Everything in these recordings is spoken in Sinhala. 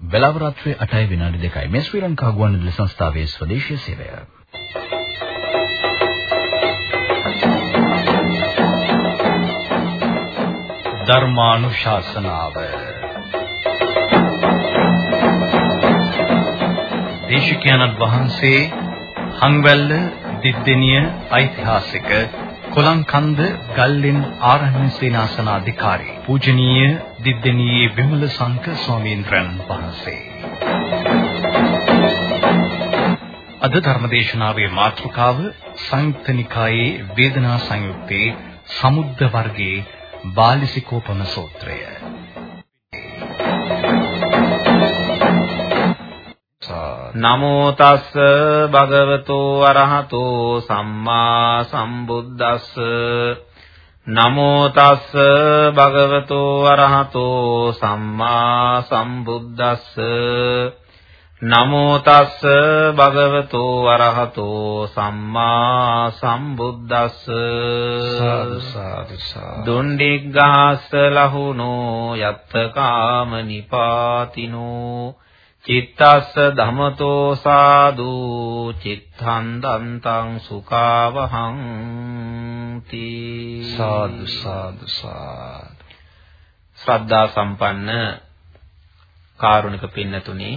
වෙලාව රාත්‍රී 8යි විනාඩි 2යි මේ ශ්‍රී ලංකා ගුවන්විදුලි සංස්ථාවේ ස්වදේශීය සේවය. ධර්මානුශාසනාව දේශිකානන් වහන්සේ හංවැල්ල දිද්දෙනිය ඓතිහාසික කොලංකන්ද ගල්ලෙන් ආරණ්‍ය සේනාසනාධිකාරී පූජනීය දිද්දෙනියේ විමල සංක ස්වාමීන් වහන්සේ. අද ධර්මදේශනාවේ මාතෘකාව සංයුක්ත නිකායේ වේදනා සංයුත්තේ සමුද්ද වර්ගයේ බාලිසිකෝපම සූත්‍රය. නමෝ තස්ස භගවතෝ අරහතෝ සම්මා සම්බුද්දස්ස. නමෝ තස්ස භගවතෝ අරහතෝ සම්මා සම්බුද්දස්ස. නමෝ තස්ස භගවතෝ අරහතෝ සම්මා සම්බුද්දස්ස. සාදු සාදු සාදු. දුණ්ඩිග්ගහස්ස ලහුනෝ යත්ත කාම නිපාතිනෝ චිත්තස්ස ධමතෝ සාදු චිත්තං දන්තං සුඛාවහං තී. සාදු සාදු සාදු. ශ්‍රද්ධා සම්පන්න කාරුණික පින්නතුනි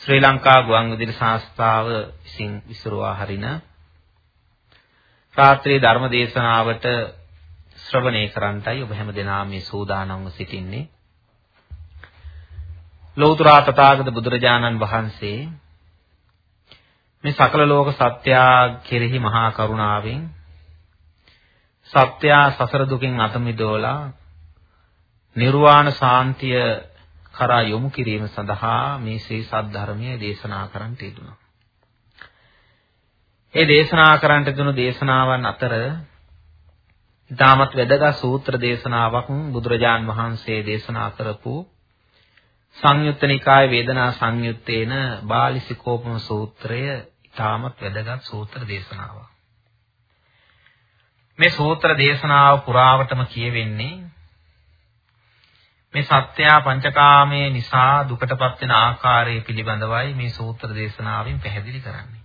ශ්‍රී ලංකා ගුවන්විදුලි සංස්ථාව විසින් විසිරුවා හරින රාත්‍රී ධර්ම දේශනාවට ශ්‍රවණය කරන්ටයි ඔබ හැම දිනම මේ සූදානම්ව සිටින්නේ ලෞතර තථාගත බුදුරජාණන් වහන්සේ මේ සකල ලෝක සත්‍යා කෙරෙහි මහා කරුණාවෙන් සත්‍යා සසර දුකින් අත මිදවලා නිර්වාණ සාන්තිය කරා යොමු කිරීම සඳහා මේ ශ්‍රී සද්ධර්මයේ දේශනා කරන්නට යෙදුණා. ඒ දේශනා කරන්නට යෙදුණු දේශනාවන් අතර ඊටමත් වැදගත් සූත්‍ර දේශනාවක් බුදුරජාන් වහන්සේ දේශනා කරපු සංයුත්ත නිකාය වේදනා සංයුත්තේන බාලිසිකෝපම සූත්‍රය ඊටමත් වැදගත් සූත්‍ර දේශනාවක්. මේ සූත්‍ර දේශනාව පුරාවටම කියවෙන්නේ මේ සත්‍යා පංචකාමයේ නිසා දුකටපත් වෙන ආකාරය පිළිබඳවයි මේ සූත්‍ර දේශනාවෙන් පැහැදිලි කරන්නේ.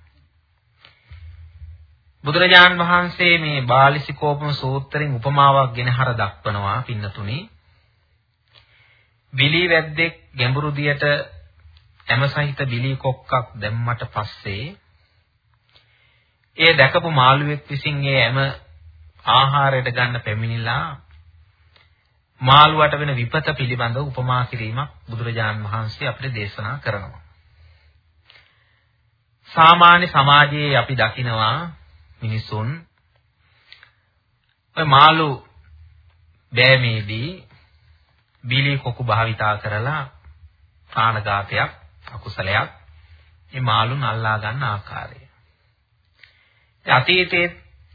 බුදුරජාන් වහන්සේ මේ බාලිසිකෝපම සූත්‍රයෙන් උපමාවක් ගෙන හර දක්වනවා පින්නතුනේ බිලී වැද්දෙක් ගැඹුරු දියට ඇම සහිත බිලී කොක්කක් දැම්මට පස්සේ ඒ දැකපු මාළුවෙක් විසින් ඒ ඇම ආහාරයට ගන්න පැමිණිලා මාළුවට වෙන විපත පිළිබඳව උපමා කිරීමක් බුදුරජාන් වහන්සේ අපිට දේශනා කරනවා. සාමාන්‍ය සමාජයේ අපි දකිනවා මිනිසුන් ඔය මාළු බෑමේදී බීලී කොකු භාවිතා කරලා ප්‍රාණඝාතයක් අකුසලයක් මේ මාළුන් අල්ලා ගන්න ආකාරය. අතීතයේ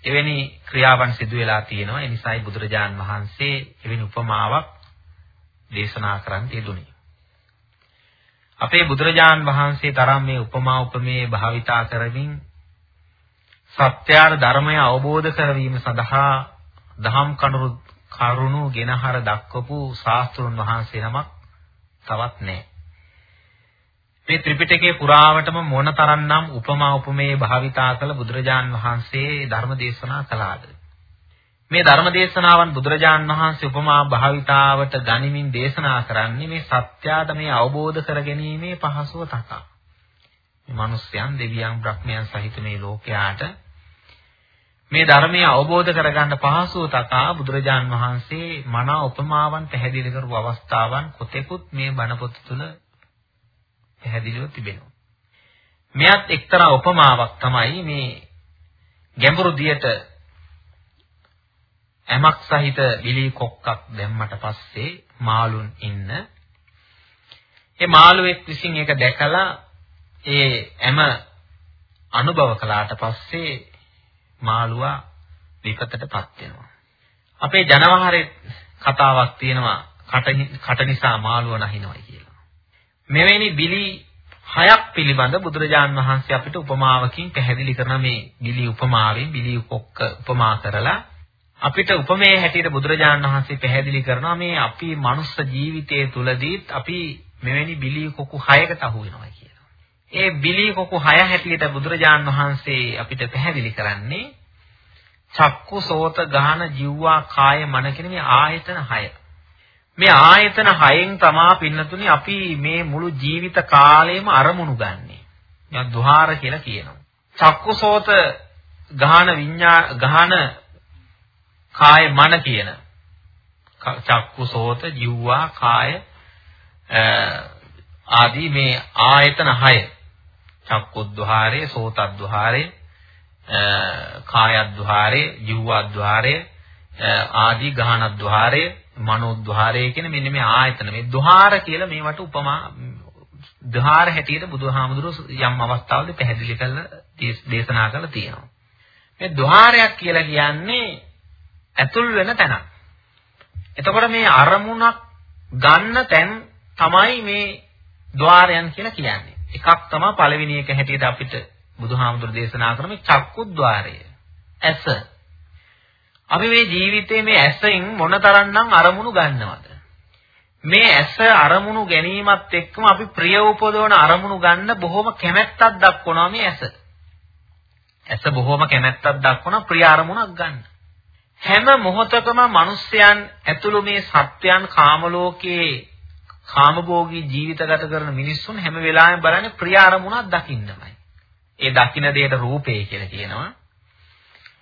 එවැනි ක්‍රියාවන් සිදු වෙලා තියෙනවා. ඒ නිසායි බුදුරජාන් වහන්සේ එවැනි උපමාවක් දේශනා කරන්න යෙදුනේ. අපේ බුදුරජාන් වහන්සේ තරම් මේ උපමා උපමේ භාවිතා කරමින් සත්‍යාර ධර්මය අවබෝධ කරවීම සඳහා දහම් කනුරු කරුණු ගෙනහර දක්වපු ශාස්ත්‍රුන් වහන්සේ නමක් තවත් නැහැ. මේ ත්‍රිපිටකයේ පුරාවටම මොනතරම්නම් උපමා උපමේය භාවිතා කළ බුදුරජාන් වහන්සේ ධර්ම දේශනා කළාද? මේ ධර්ම දේශනාවන් බුදුරජාන් වහන්සේ උපමා භාවිතාවට ගනිමින් දේශනා කරන්නේ මේ සත්‍යාදමය අවබෝධ කර ගැනීමේ පහසුව තකා. මේ මිනිස්යන් දෙවියන් බ්‍රහ්මයන් සහිත මේ ලෝකයාට මේ ධර්මය අවබෝධ කරගන්න පහසුව තකා බුදුරජාන් වහන්සේ මනා උපමාවන් පැහැදිලි කරපු අවස්ථාවන් කොතෙකුත් මේ බණ පොත තුළ පැහැදිලිව තිබෙනවා. මෙයත් එක්තරා උපමාවක් තමයි මේ ගැඹුරු දියට ඇමක් සහිත බිලි කොක්කක් දැම්මට පස්සේ මාළුන් ඉන්න ඒ මාළුවෙක් විසින් ඒක දැකලා ඒ ඇම අනුභව කළාට පස්සේ මාළුවා විපතටපත් වෙනවා. අපේ ජනවහරේ කතාවක් තියෙනවා කට නිසා මාළුව නැහිනවා කියලා. මෙවැනි බිලි හයක් පිළිබඳ බුදුරජාන් වහන්සේ අපිට උපමාවකින් පැහැදිලි කරන මේ බිලි උපමාවෙන් බිලි කොක්ක උපමා කරලා අපිට උපමේ හැටියට බුදුරජාණන් වහන්සේ පැහැදිලි කරනවා මේ අපි මනුස්ස ජීවිතයේ තුලදීත් අපි මෙවැනි බිලී කොකු 6කට අහු වෙනවා කියලා. ඒ බිලී කොකු 6 හැටියට බුදුරජාන් වහන්සේ අපිට පැහැදිලි කරන්නේ චක්කු සෝත ගාන ජීවා කාය මන කියන මේ ආයතන 6. මේ ආයතන 6න් තමා පින්නතුනි අපි මේ මුළු ජීවිත කාලයම අරමුණු ගන්නෙ. මේ දුහාර කියලා කියනවා. චක්කු සෝත ගාන විඤ්ඤා ගාන කාය මන කියන චක්කු සෝත ජීවා කාය ආදී මේ ආයතන 6 චක්කුද්්වාරේ, සෝතද්්වාරේ, කායද්්වාරේ, ජීවද්්වාරේ ආදී ගහනද්්වාරේ, මනෝද්්වාරේ කියන මෙන්න මේ ආයතන මේ ద్వාර කියලා මේවට උපමා ධාර හැටියට බුදුහාමුදුරුවෝ යම් අවස්ථාවකදී පැහැදිලි කරලා දේශනා කරලා තියෙනවා. මේ ద్వාරයක් කියලා කියන්නේ ඇතුල් වෙන තැන. එතකොට මේ අරමුණක් ගන්න තැන් තමයි මේ ద్వාරයන් කියලා කියන්නේ. එකක් තමයි පළවෙනි එක හැටියට අපිට බුදුහාමුදුරු දේශනා කරන මේ චක්කුද්්වාරය. ඇස. අපි මේ ජීවිතේ මේ ඇසෙන් මොනතරම්නම් අරමුණු ගන්නවද? මේ ඇස අරමුණු ගැනීමත් එක්කම අපි ප්‍රිය උපදවන අරමුණු ගන්න බොහොම කැමැත්තක් දක්වනවා මේ ඇස. ඇස බොහොම කැමැත්තක් දක්වන ප්‍රිය අරමුණක් ගන්න. හැම මොහොතකම මිනිස්යන් ඇතුළු මේ සත්‍යයන් කාම ලෝකයේ කාමභෝගී ජීවිත ගත කරන මිනිස්සුන් හැම වෙලාවෙම බලන්නේ ප්‍රිය අරමුණක් දකින්නමයි. ඒ දකින්න දෙයට රූපේ කියලා කියනවා.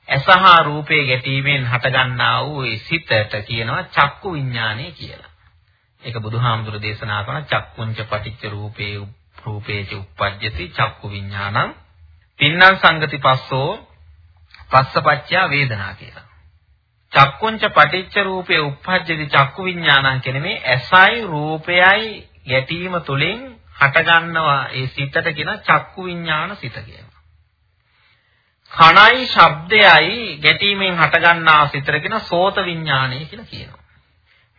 ඇසහා රූපේ ගැටීමෙන් හටගන්නා වූ ඒ සිතට කියනවා චක්කු විඥානය කියලා. ඒක බුදුහාමුදුරු දේශනා කරන චක්කුංච පටිච්ච රූපේ රූපේච උප්පජ්ජති චක්කු විඥානං තින්නම් සංගති පස්සෝ පස්සපච්චා වේදනා කියලා. චක්කුංච පටිච්ච රූපේ උප්පජ්ජති චක්කු විඥානං කියන්නේ මේ ඇසයි රූපයයි ගැටීම තුලින් හටගන්නවා ඒ සිතට කියන චක්කු විඥාන සිත කියනවා. කණයි ශබ්දයයි ගැටීමෙන් හටගන්නා සිතට කියන සෝත විඥානය කියලා කියනවා.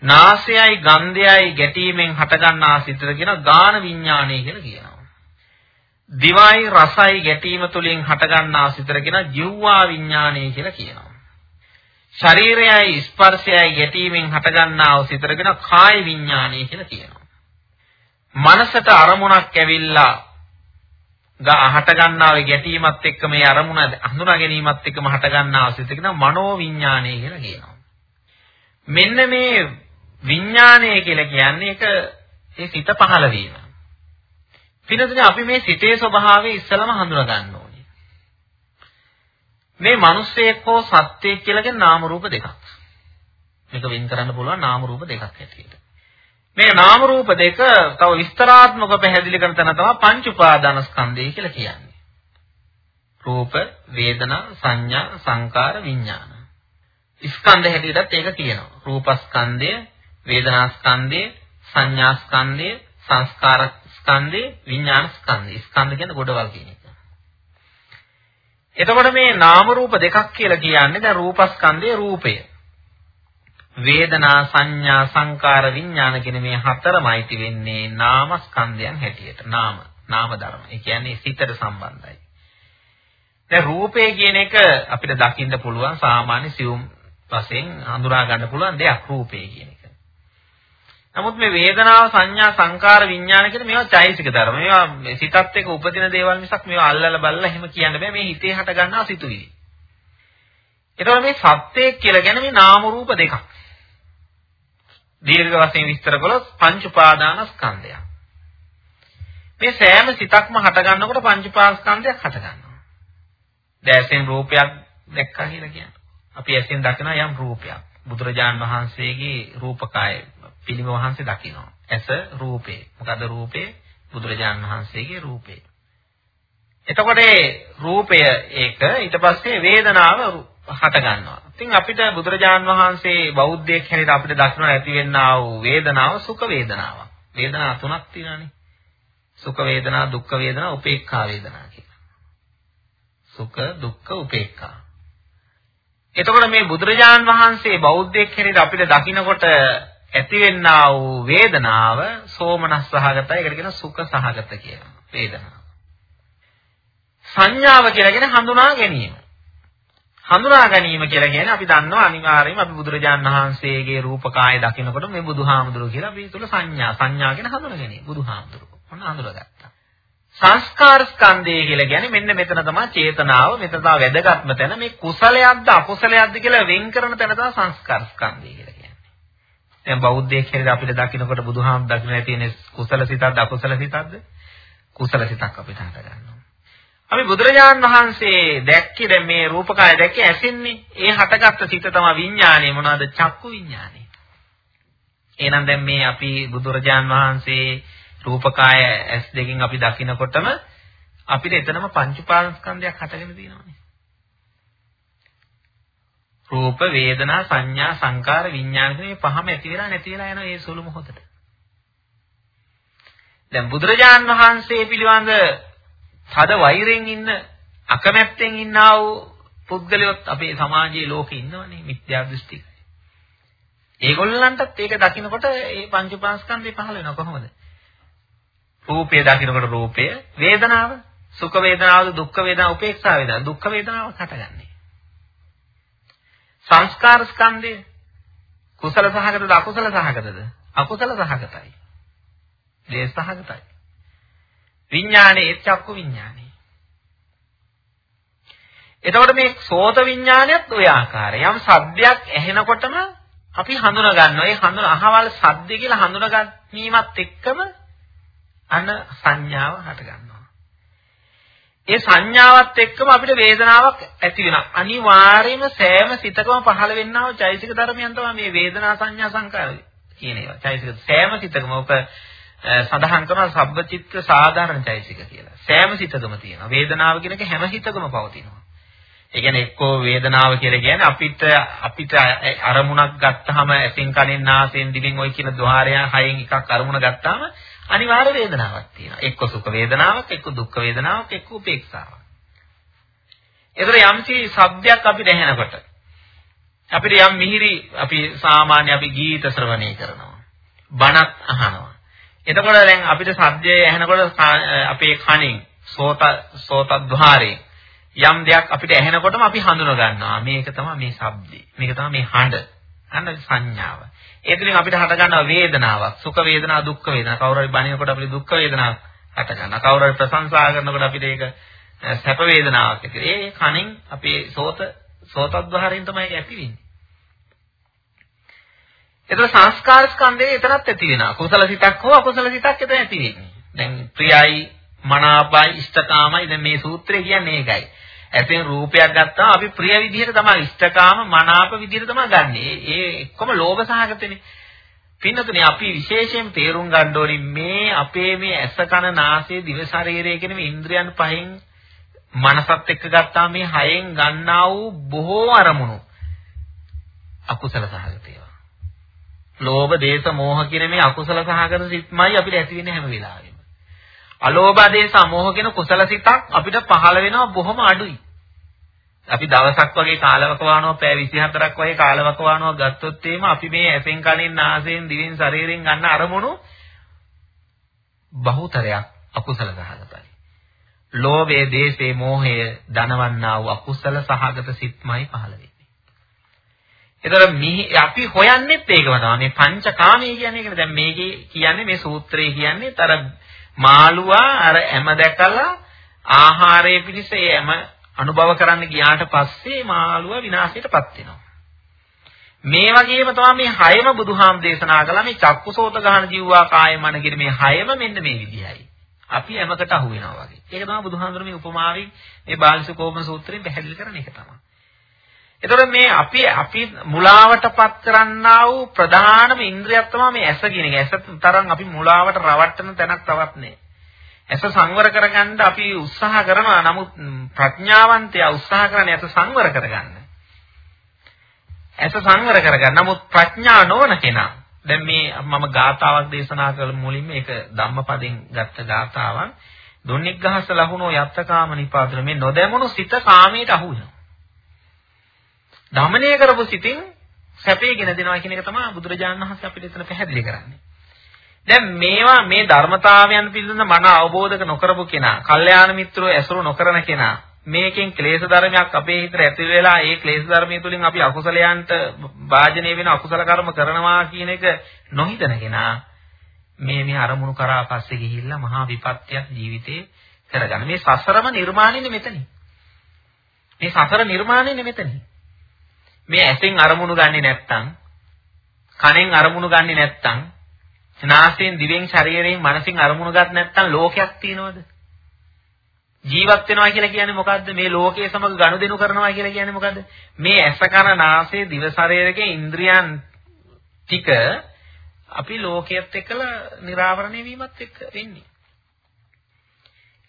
නාසයයි ගන්ධයයි ගැටීමෙන් හටගන්නා සිතට කියන ගාන විඥානය කියලා කියනවා. දිවයි රසයි ගැටීම තුලින් හටගන්නා සිතට කියන ජීවවා විඥානය කියලා කියනවා. ශරීරයයි ස්පර්ශයයි ගැටීමෙන් හටගන්නා වූ සිතරගෙන කාය විඥානය කියලා කියනවා. මනසට අරමුණක් ඇවිල්ලා හට ගන්නා වේ ගැටීමත් එක්ක මේ අරමුණ හඳුනා ගැනීමත් එක්කම හට ගන්නා සිතකින මනෝ විඥානය කියලා කියනවා. මෙන්න මේ විඥානය කියලා කියන්නේ ඒක ඒ සිත පහළ වීම. පිනතුනේ අපි මේ සිතේ ස්වභාවය ඉස්සලම හඳුනා ගන්න ඕනේ. මේ මිනිස්සෙක් හෝ සත්‍යයක් කියලා කියන නාම රූප දෙකක්. මේක වෙන් කරන්න පුළුවන් නාම රූප දෙකක් හැටියට. මේ නාම රූප දෙක තව විස්තරාත්මකව පැහැදිලි කරන තැන තමයි පංච උපාදානස්කන්ධය කියලා කියන්නේ. රූප, වේදනා, සංඥා, සංකාර, විඥාන. ස්කන්ධ හැටියටත් ඒක කියනවා. රූපස්කන්ධය, වේදනාස්කන්ධය, සංඥාස්කන්ධය, සංස්කාරස්කන්ධය, විඥානස්කන්ධය. ස්කන්ධ කියන්නේ ගොඩවල් කියන එක. එතකොට මේ නාම රූප දෙකක් කියලා කියන්නේ දැන් රූපස්කන්ධයේ රූපය. වේදනා සංඥා සංකාර විඥාන කියන මේ හතරමයිති වෙන්නේ නාමස්කන්ධයන් හැටියට. නාම නාම ධර්ම. ඒ කියන්නේ සිතට සම්බන්ධයි. දැන් රූපය කියන එක අපිට දකින්න පුළුවන් සාමාන්‍ය සියුම් වශයෙන් හඳුනා ගන්න පුළුවන් දෙයක් රූපය කියන එක. නමුත් මේ වේදනාව සංඥා සංකාර විඥාන කියන මේවා චෛතසික ධර්ම. මේවා මේ සිතත් එක්ක උපදින දේවල් මිසක් මේවා අල්ලලා බලලා එහෙම කියන්න බෑ. මේ හිතේ හට ගන්නා සිතුවිලි. ඒතකොට මේ සත්‍යයක් කියලා කියන්නේ මේ නාම රූප දෙකක්. දීර්ඝ වශයෙන් විස්තර කළොත් පංච උපාදානස්කන්ධය. මේ සෑම සිතක්ම හට ගන්නකොට පංච උපාදානස්කන්ධයක් හට ගන්නවා. දැසෙන් රූපයක් දැක්කා කියලා කියන්නේ. අපි ඇසෙන් දකින යම් රූපයක්. බුදුරජාන් වහන්සේගේ රූපකාය පිළිම වහන්සේ දකිනවා. ඇස රූපේ. මොකද රූපේ බුදුරජාණන් වහන්සේගේ රූපේ. එතකොට රූපය ඒක ඊට පස්සේ වේදනාව හට ගන්නවා. ඉතින් අපිට බුදුරජාන් වහන්සේ බෞද්ධයෙක් හැටියට අපිට දක්න ඇති වෙන්නා වූ වේදනාව සුඛ වේදනාවක්. වේදනා තුනක් තියෙනවානේ. සුඛ වේදනා, දුක්ඛ වේදනා, උපේක්ඛා වේදනා කියලා. සුඛ, දුක්ඛ, උපේක්ඛා. එතකොට මේ බුදුරජාන් වහන්සේ බෞද්ධයෙක් හැටියට අපිට දකිනකොට ඇතිවෙන්නා වූ වේදනාව සෝමනස් සහගතයි. ඒකට කියන සුඛ සහගත කියලා. වේදනාව. සංඥාව කියලා කියන හඳුනා ගැනීම. හඳුනා ගැනීම කියලා කියන්නේ අපි දන්නවා අනිවාර්යයෙන්ම අපි බුදුරජාණන් වහන්සේගේ රූපකාය දකිනකොට මේ බුදුහාමුදුරුවෝ කියලා අපි තුල සංඥා සංඥා කියන හඳුනා ගැනීම බුදුහාමුදුරුවෝ. ඔන්න හඳුනාගත්තා. සංස්කාර ස්කන්ධය කියලා කියන්නේ මෙන්න මෙතන තමයි චේතනාව මෙතන තමයි වැදගත්ම තැන මේ කුසලයක්ද අකුසලයක්ද කියලා වෙන් කරන තැන තමයි සංස්කාර ස්කන්ධය කියලා කියන්නේ. දැන් බෞද්ධයෙක් හැටියට අපිට දකින්නකොට බුදුහාම දකින්න තියෙන කුසල සිතක්ද අකුසල සිතක්ද? කුසල සිතක් අපිට හට ගන්නවා. අපි බුදුරජාණන් වහන්සේ දැක්කේ දැන් මේ රූපකය දැක්කේ ඇසින්නේ. ඒ හටගත්ත සිත තමයි විඥානය මොනවාද? චක්කු විඥානය. එහෙනම් දැන් මේ අපි බුදුරජාණන් වහන්සේ රූපකය ඇස් දෙකෙන් අපි දකිනකොටම අපිට එතනම පංච උපාදානස්කන්ධයක් හටගෙන තියෙනවානේ. රූප වේදනා සංඥා සංකාර විඥාන කියන මේ පහම ඇති වෙලා නැති වෙලා යන ඒ සුළු මොහොතට. දැන් බුදුරජාන් වහන්සේ පිළිබඳ තද වෛරයෙන් ඉන්න අකමැත්තෙන් ඉන්නා වූ පුද්ගලයොත් අපේ සමාජයේ ලෝකේ ඉන්නවනේ මිත්‍යා දෘෂ්ටික. ඒගොල්ලන්ටත් ඒක දකිනකොට ඒ පංච උපාස්කන්ධේ පහළ වෙනවා කොහොමද? රූපය දකිනකොට රූපය, වේදනාව, සුඛ වේදනාවද, දුක්ඛ වේදනාව, උපේක්ෂා වේදනාව, දුක්ඛ වේදනාව හටගන්නේ. සංස්කාර ස්කන්ධය කුසල සහගතද අකුසල සහගතද? අකුසල සහගතයි. දේශ සහගතයි. විඥානේ චක්කු විඥානේ. එතකොට මේ සෝත විඥානයත් ওই ආකාරය. යම් සද්දයක් ඇහෙනකොටම අපි හඳුනා ගන්නවා. ඒ හඳුන අහවල් සද්ද කියලා හඳුනා ගැනීමත් එක්කම අන සංඥාව හට ගන්නවා. ඒ සංඥාවත් එක්කම අපිට වේදනාවක් ඇති වෙනවා. අනිවාර්යයෙන්ම සෑම සිතකම පහළ වෙන්නා වූ චෛතසික ධර්මයන් තමයි මේ වේදනා සංඥා සංකාර කියන ඒවා. චෛතසික සෑම සිතකම ඔක සඳහන් කරන සබ්බචිත්ත සාධාරණ චෛතසික කියලා. සෑම සිතකම තියෙනවා. වේදනාව කියන එක හැම හිතකම පවතිනවා. ඒ කියන්නේ එක්කෝ වේදනාව කියලා කියන්නේ අපිට අපිට අරමුණක් ගත්තාම ඇසින් කනෙන් නාසයෙන් දිවෙන් ওই කියන ద్వාරයන් හයෙන් එකක් අරමුණ ගත්තාම අනිවාර්ය වේදනාවක් තියෙනවා. එක්ක සුඛ වේදනාවක්, එක්ක දුක්ඛ වේදනාවක්, එක්ක උපේක්ෂාවක්. ඒතර යම්කි ශබ්දයක් අපිට ඇහෙනකොට අපිට යම් මිහිරි අපි සාමාන්‍ය අපි ගීත ශ්‍රවණය කරනවා. බණක් අහනවා. එතකොට දැන් අපිට සද්දය ඇහෙනකොට අපේ කනින් සෝත සෝතද්්වාරේ යම් දෙයක් අපිට ඇහෙනකොටම අපි හඳුන ගන්නවා. මේක තමයි මේ ශබ්දේ. මේක තමයි මේ හඬ. අන්න සංඥාව. ඒ තුලින් අපිට හට ගන්නවා වේදනාවක්. සුඛ වේදනා, දුක්ඛ වේදනා. කවුරු හරි බණිනකොට අපිට දුක්ඛ වේදනාවක් හට ගන්නවා. කවුරු හරි ප්‍රශංසා කරනකොට අපිට ඒක සැප වේදනාවක් ඇති. ඒ කණෙන් අපේ සෝත සෝතද්්වාරයෙන් තමයි ඇති වෙන්නේ. එතන සංස්කාර ස්කන්ධේ එතනත් ඇති වෙනවා. කුසල සිතක් හෝ අකුසල සිතක් එතන ඇති වෙන්නේ. දැන් ප්‍රියයි, මනාපයි, ඉෂ්ඨකාමයි දැන් මේ සූත්‍රය කියන්නේ ඒකයි. ඇතෙන් රූපයක් ගත්තාම අපි ප්‍රිය විදිහට තමයි ඉෂ්ඨකාම මනාප විදිහට තමයි ගන්නෙ. ඒ එක්කම ලෝභ සහගතනේ. පින්නතුනේ අපි විශේෂයෙන් තේරුම් ගන්න ඕනේ මේ අපේ මේ ඇස කන නාසය දිව ශරීරය කියන මේ ඉන්ද්‍රියන් පහෙන් මනසත් එක්ක ගත්තාම මේ හයෙන් ගන්නා වූ බොහෝ අරමුණු අකුසල සහගත ඒවා. ලෝභ, දේශ, මෝහ කියන මේ අකුසල සහගත සිත්මයි අපිට ඇති වෙන්නේ හැම වෙලාවෙම. අලෝභ, දේශ, මෝහ කියන කුසල සිතක් අපිට පහළ වෙනවා බොහොම අඩුයි. අපි දවසක් වගේ කාලවක වහනවා පැය 24ක් වගේ කාලවක වහනවා ගත්තොත් එහෙම අපි මේ ඇසෙන් කනෙන් නාසයෙන් දිවෙන් ශරීරයෙන් ගන්න අරමුණු බහුතරයක් අකුසල සහගතයි. ලෝභය, දේශේ, මෝහය දනවන්නා වූ අකුසල සහගත සිත්මයි පහළ වෙන්නේ. ඒතර අපි හොයන්නෙත් ඒකම තමයි. මේ පංචකාමයේ කියන්නේ ඒකනේ. දැන් මේකේ කියන්නේ මේ සූත්‍රයේ කියන්නේ තර මාළුවා අර හැම දැකලා ආහාරයේ පිණිස ඒ හැම අනුභව කරන්න ගියාට පස්සේ මාළුවා විනාශයටපත් වෙනවා. මේ වගේම තමයි මේ හයම බුදුහාම දේශනා කළා මේ චක්කුසෝත ගහන ජීවවා කාය මන කියන මේ හයම මෙන්න මේ විදිහයි. අපි හැමකට අහු වෙනවා වගේ. ඒක තමයි බුදුහාමර මේ උපමාවෙන් මේ බාලසුකෝපම සූත්‍රයෙන් පැහැදිලි කරන එක තමයි. එතකොට මේ අපි අපි මුලාවටපත් කරන්නා වූ ප්‍රධානම ඉන්ද්‍රියක් තමයි මේ ඇස කියන එක. ඇස තරම් අපි මුලාවට රවට්ටන තැනක් තවත් නෑ. ඇස සංවර කරගන්න අපි උත්සාහ කරනවා. නමුත් ප්‍රඥාවන්තයා උත්සාහ කරන්නේ ඇස සංවර කරගන්න. ඇස සංවර කරගන්න. නමුත් ප්‍රඥා නොවන කෙනා දැන් මේ මම ගාතාවක් දේශනා කළ මුලින්ම ඒක ධම්මපදයෙන් ගත්ත ගාතාවක්. දුන්නික් ගහස ලහුනෝ යත්තකාම නිපාතන මේ නොදැමුණු සිත කාමයට අහු වෙනවා. දමනය කරපු සිතින් සැපේගෙන දෙනවා කියන එක තමයි බුදුරජාණන් වහන්සේ අපිට එතන පැහැදිලි කරන්නේ. දැන් මේවා මේ ධර්මතාවයන් පිළිබඳ මන අවබෝධක නොකරපු කෙනා, කල්යාණ මිත්‍රෝ ඇසුරු නොකරන කෙනා, මේකෙන් ක්ලේශ ධර්මයක් අපේ හිතට ඇතුල් වෙලා ඒ ක්ලේශ ධර්මයේ තුලින් අපි අකුසලයන්ට වාජනීය වෙන අකුසල කර්ම කරනවා කියන එක නොහිතන කෙනා මේ මේ අරමුණු කරා පස්සේ ගිහිල්ලා මහා විපත්තියක් ජීවිතේ කරගන්න. මේ සසරම නිර්මාණයනේ මෙතනින්. මේ සසර නිර්මාණයනේ මෙතනින්. මේ ඇසෙන් අරමුණු ගන්නේ නැත්තම්, කනෙන් අරමුණු ගන්නේ නැත්තම්, නාසයෙන් දිවෙන් ශරීරයෙන් මනසින් අරමුණු ගන්න නැත්තම් ලෝකයක් තියනවද? ජීවත් වෙනවා කියලා කියන්නේ මොකද්ද? මේ ලෝකයේ සමග ගනුදෙනු කරනවා කියලා කියන්නේ මොකද්ද? මේ ඇස කන නාසය දිව ශරීරයේ ඉන්ද්‍රියන් ටික අපි ලෝකයේත් එක්කලා निराවරණය වීමත් එක්ක වෙන්නේ.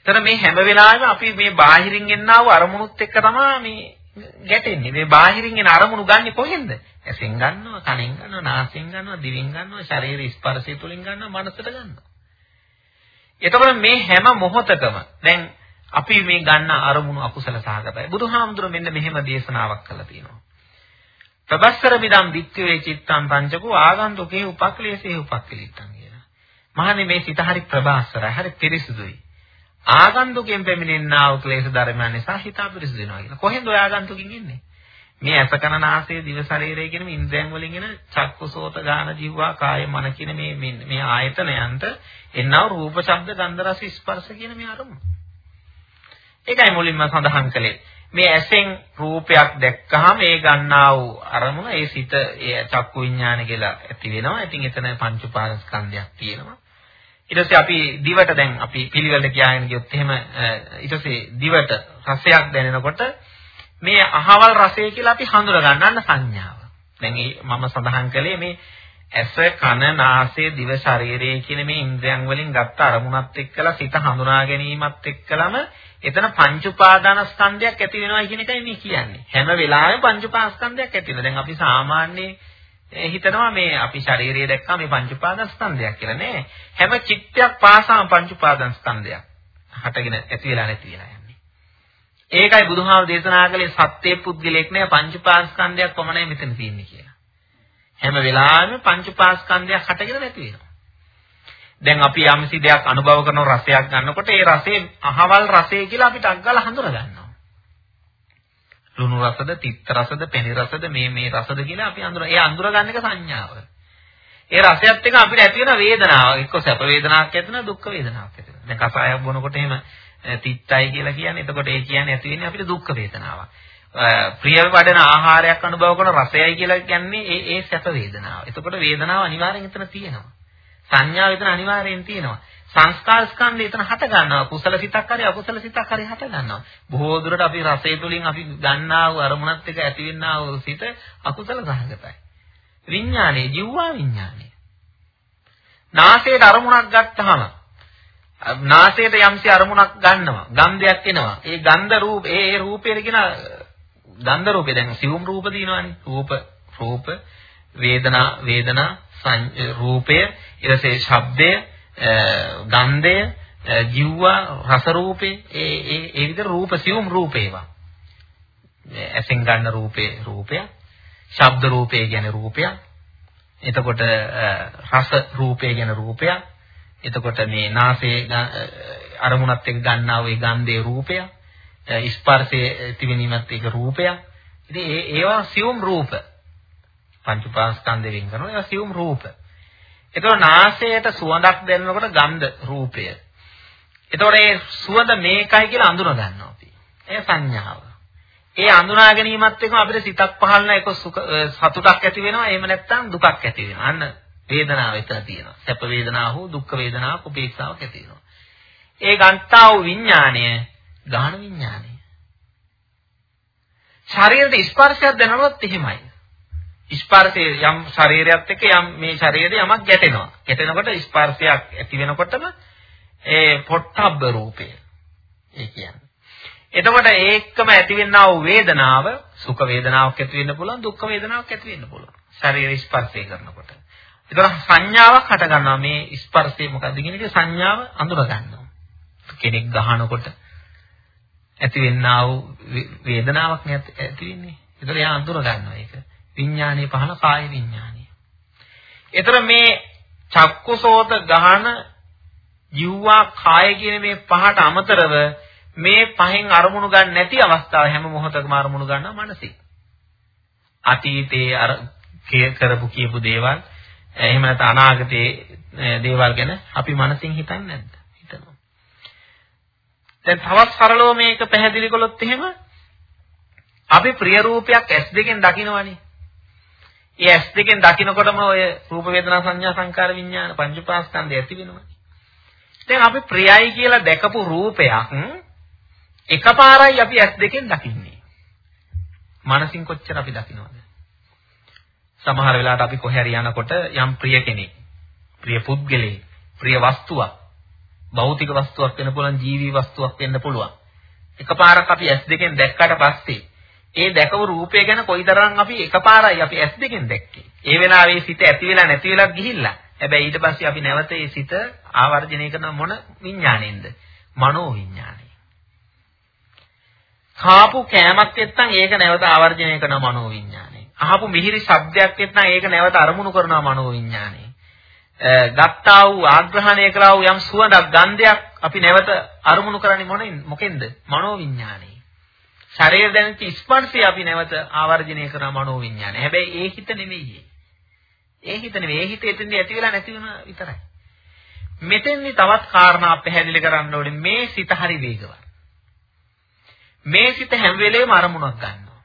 ඒතර මේ හැම වෙලාවෙම අපි මේ බාහිරින් එන්නා වූ අරමුණුත් එක්ක තමයි මේ ගැටෙන්නේ. මේ බාහිරින් එන අරමුණු ගන්නෙ කොහෙන්ද? ඇසෙන් ගන්නවා, කනෙන් ගන්නවා, නාසයෙන් ගන්නවා, දිවෙන් ගන්නවා, ශරීර ස්පර්ශය තුලින් ගන්නවා, මනසට ගන්නවා. එතකොට මේ හැම මොහොතකම දැන් අපි මේ ගන්න අරමුණු අකුසල සහගතයි. බුදුහාමුදුරුවෝ මෙන්න මෙහෙම දේශනාවක් කළා තියෙනවා. ප්‍රබස්සර මිදම් වික්ඛවේ චිත්තං පංචකෝ ආගන්තුකේ උපක්ලේශේ උපක්ලිට්ඨං කියලා. මහන්නේ මේ සිත හරි ප්‍රබස්සරයි, හරි පිරිසුදුයි. ආගන්තුකෙන් පැමිණෙනා වූ ක්ලේශ ධර්මයන් නිසා හිත අපිරිසුදු වෙනවා කියලා. කොහෙන්ද ඔය ආගන්තුකින් ඉන්නේ? මේ ඇස කන නාසය දිව ශරීරය කියන මේ ඉන්ද්‍රයන් වලින් එන චක්කුසෝත ගාන ජීවා කාය මන කියන මේ මේ ආයතනයන්ට එන්නව රූප ශබ්ද ගන්ධ රස ස්පර්ශ කියන මේ අරමුණු. ඒකයි මුලින්ම සඳහන් කළේ. මේ ඇසෙන් රූපයක් දැක්කහම ඒ ගන්නා වූ අරමුණ ඒ සිත ඒ චක්කු විඥාන කියලා ඇති වෙනවා. ඉතින් එතන පංච උපාදානස්කන්ධයක් තියෙනවා. ඊට පස්සේ අපි දිවට දැන් අපි පිළිවෙලට කියගෙන ගියොත් එහෙම ඊට පස්සේ දිවට රසයක් දැනෙනකොට මේ අහවල් රසය කියලා අපි හඳුනා ගන්නන්න සංඥාව. දැන් මම සඳහන් කළේ මේ ඇස කන නාසය දිව ශරීරය කියන මේ ඉන්ද්‍රයන් වලින් ගත්ත අරමුණත් එක්කලා සිත හඳුනා ගැනීමත් එක්කලම එතන පංච උපාදානස්කන්ධයක් ඇති වෙනවා කියන එකයි මේ කියන්නේ. හැම වෙලාවෙම පංච උපාදානස්කන්ධයක් ඇති වෙනවා. දැන් අපි සාමාන්‍ය හිතනවා මේ අපි ශරීරය දැක්කම මේ පංච උපාදානස්කන්ධයක් කියලා නෑ. හැම චිත්තයක් පාසාම පංච උපාදානස්කන්ධයක් හටගෙන ඇති වෙලා නැති වෙලා යන්නේ. ඒකයි බුදුහාම දේශනා කළේ සත්‍ය පුද්ගලෙක් නෑ පංච උපාදානස්කන්ධයක් පමණයි මෙතන තියෙන්නේ කියලා. හැම වෙලාවෙම පංච උපාදානස්කන්ධයක් හටගෙන නැති වෙනවා. දැන් අපි යම්සි දෙයක් අනුභව කරන රසයක් ගන්නකොට ඒ රසයේ අහවල් රසය කියලා අපිට අග්ගල හඳුනා ගන්නවා. ලුණු රසද, තිත්ත රසද, පෙනි රසද මේ මේ රසද කියලා අපි අඳුර. ඒ අඳුර ගන්න එක සංඥාව. ඒ රසයත් එක්ක අපිට ඇති වෙන වේදනාව. එක්ක සැප වේදනාවක් ඇති වෙනවා, දුක්ඛ වේදනාවක් ඇති වෙනවා. දැන් කසායක් බොනකොට එහෙම තිත්තයි කියලා කියන්නේ. එතකොට ඒ කියන්නේ ඇති වෙන්නේ අපිට දුක්ඛ වේදනාවක්. ප්‍රිය වඩන ආහාරයක් අනුභව කරන රසයයි කියලා කියන්නේ ඒ ඒ සැප වේදනාව. එතකොට වේදනාව අනිවාර්යෙන් එතන තියෙනවා. සංඥාව එතන අනිවාර්යෙන් තියෙනවා. සංස්කාර ස්කන්ධය එතන හට ගන්නවා. කුසල සිතක් හරි අකුසල සිතක් හරි හට ගන්නවා. බොහෝ දුරට අපි රසය තුලින් අපි ගන්නා වූ අරමුණත් එක්ක ඇතිවෙනා වූ සිත අකුසල සහගතයි. විඥානේ ජීවා විඥානේ. නාසයට අරමුණක් ගත්තාම නාසයට යම්සි අරමුණක් ගන්නවා. ගන්ධයක් එනවා. ඒ ගන්ධ රූප ඒ ඒ රූපේ කියන ගන්ධ රූපේ දැන් සිවුම් රූප දිනවනේ. රූප රූප වේදනා වේදනා රූපය ඊටසේ ශබ්දය ගන්ධය ජීව රස රූපේ ඒ ඒ ඒ විදිහට රූප සිවුම් රූපේවා. ඇසෙන් ගන්න රූපේ රූපයක් ශබ්ද රූපේ කියන්නේ රූපයක් එතකොට රස රූපේ කියන රූපයක් එතකොට මේ නාසයේ අරමුණත් එක්ක ගන්නා වූ ගන්ධයේ රූපයක් ස්පර්ශයේ තිබෙනීමත් ඒක රූපයක්. ඉතින් ඒ ඒවා සියුම් රූප. පංච උපාස්කන්ධ වෙන් කරනවා ඒවා සියුම් රූප. එතකොට නාසයට සුවඳක් දැනෙනකොට ගන්ධ රූපය. එතකොට ඒ සුවඳ මේකයි කියලා අඳුන ගන්නවා අපි. ඒ සංඥාව. ඒ අඳුනා ගැනීමත් එක්කම අපිට සිතක් පහළ නැ එක සතුටක් ඇති වෙනවා. එහෙම නැත්නම් දුකක් ඇති වෙනවා. අන්න වේදනාව එතන තියෙනවා. සැප වේදනාව හෝ දුක් වේදනාවක් උපේක්ෂාවක් ඇති වෙනවා. ඒ ගන්තා වූ විඥාණය ගාහන විඥාණය. ශරීරයේ ස්පර්ශයක් දැනනොත් එහෙමයි. ස්පර්ශයේ යම් ශරීරයත් එක්ක යම් මේ ශරීරයේ යමක් ගැටෙනවා. ගැටෙනකොට ස්පර්ශයක් ඇති වෙනකොටම ඒ පොට්ටබ්බ රූපය. ඒ කියන්නේ. එතකොට ඒකම ඇතිවෙනා වූ වේදනාව සුඛ වේදනාවක් ඇති වෙන්න පුළුවන් දුක්ඛ වේදනාවක් ඇති වෙන්න පුළුවන්. ශරීර ස්පර්ශය කරනකොට. එතකොට සංඥාවක් හට ගන්නවා මේ ස්පර්ශය මොකක්ද කියන එක සංඥාව අඳුර ගන්නවා. කෙනෙක් ගහනකොට ඇතිවෙනා වූ වේදනාවක් නේ ඇති වෙන්නේ. ඒතර එයා අඳුර ගන්නවා ඒක. විඥානයේ පහළ කාය විඥානය. ඒතර මේ චක්කුසෝත ගහන ජීවා කාය කියන මේ පහට අමතරව මේ පහෙන් අරමුණු ගන්න නැති අවස්ථාව හැම මොහොතකම අරමුණු ගන්නවා මනසින්. අතීතයේ අර කරපු කියපු දේවල් එහෙම නැත්නම් අනාගතයේ දේවල් ගැන අපි මනසින් හිතන්නේ නැද්ද? හිතනවා. දැන් තවත් සරලව මේක පැහැදිලි කළොත් එහෙම අපි ප්‍රිය රූපයක් S2කින් දකිනවනේ. ඒ S2කින් දකිනකොටම ඔය රූප වේදනා සංඥා සංකාර විඥාන පංච පාස්කන්ධය ඇති වෙනවා. දැන් අපි ප්‍රියයි කියලා දැකපු රූපයක් එකපාරයි අපි S2කින් දකින්නේ. මනසින් කොච්චර අපි දකිනවද? සමහර වෙලාවට අපි කොහේ හරි යනකොට යම් ප්‍රිය කෙනෙක්, ප්‍රිය පුද්ගලයෙක්, ප්‍රිය වස්තුවක්, භෞතික වස්තුවක් වෙන්න පුළුවන්, ජීවි වස්තුවක් වෙන්න පුළුවන්. එකපාරක් අපි S2කින් දැක්කට පස්සේ ඒ දැකපු රූපය ගැන කොයිතරම් අපි එකපාරයි අපි S2කින් දැක්කේ. ඒ වෙලාවේ සිත ඇති වෙලා නැති වෙලා ගිහිල්ලා. හැබැයි ඊට පස්සේ අපි නැවත ඒ සිත ආවර්ජනය කරන මොන විඥාණයෙන්ද? මනෝ විඥාණය. කාපු කෑමක් එක්තන් ඒක නැවත ආවර්ජනය කරන මනෝ විඥාණය. අහපු මිහිරි ශබ්දයක් එක්තන් ඒක නැවත අරමුණු කරන මනෝ විඥාණය. ගත්තා වූ ආග්‍රහණය කළා වූ යම් සුවඳක් ගන්ධයක් අපි නැවත අරමුණු කරන්නේ මොනින් මොකෙන්ද? මනෝ විඥාණය. ශරීර දැනෙච්ච ස්පර්ශය අපි නැවත ආවර්ජනය කරන මනෝ විඥානය. හැබැයි ඒ හිත නෙමෙයි. ඒ හිත නෙමෙයි. ඒ හිත එතෙන්දී ඇති වෙලා නැති වෙන විතරයි. මෙතෙන්දි තවත් කාරණා පැහැදිලි කරන්න ඕනේ මේ සිත හරි වේගවත්. මේ සිත හැම වෙලේම අරමුණක් ගන්නවා.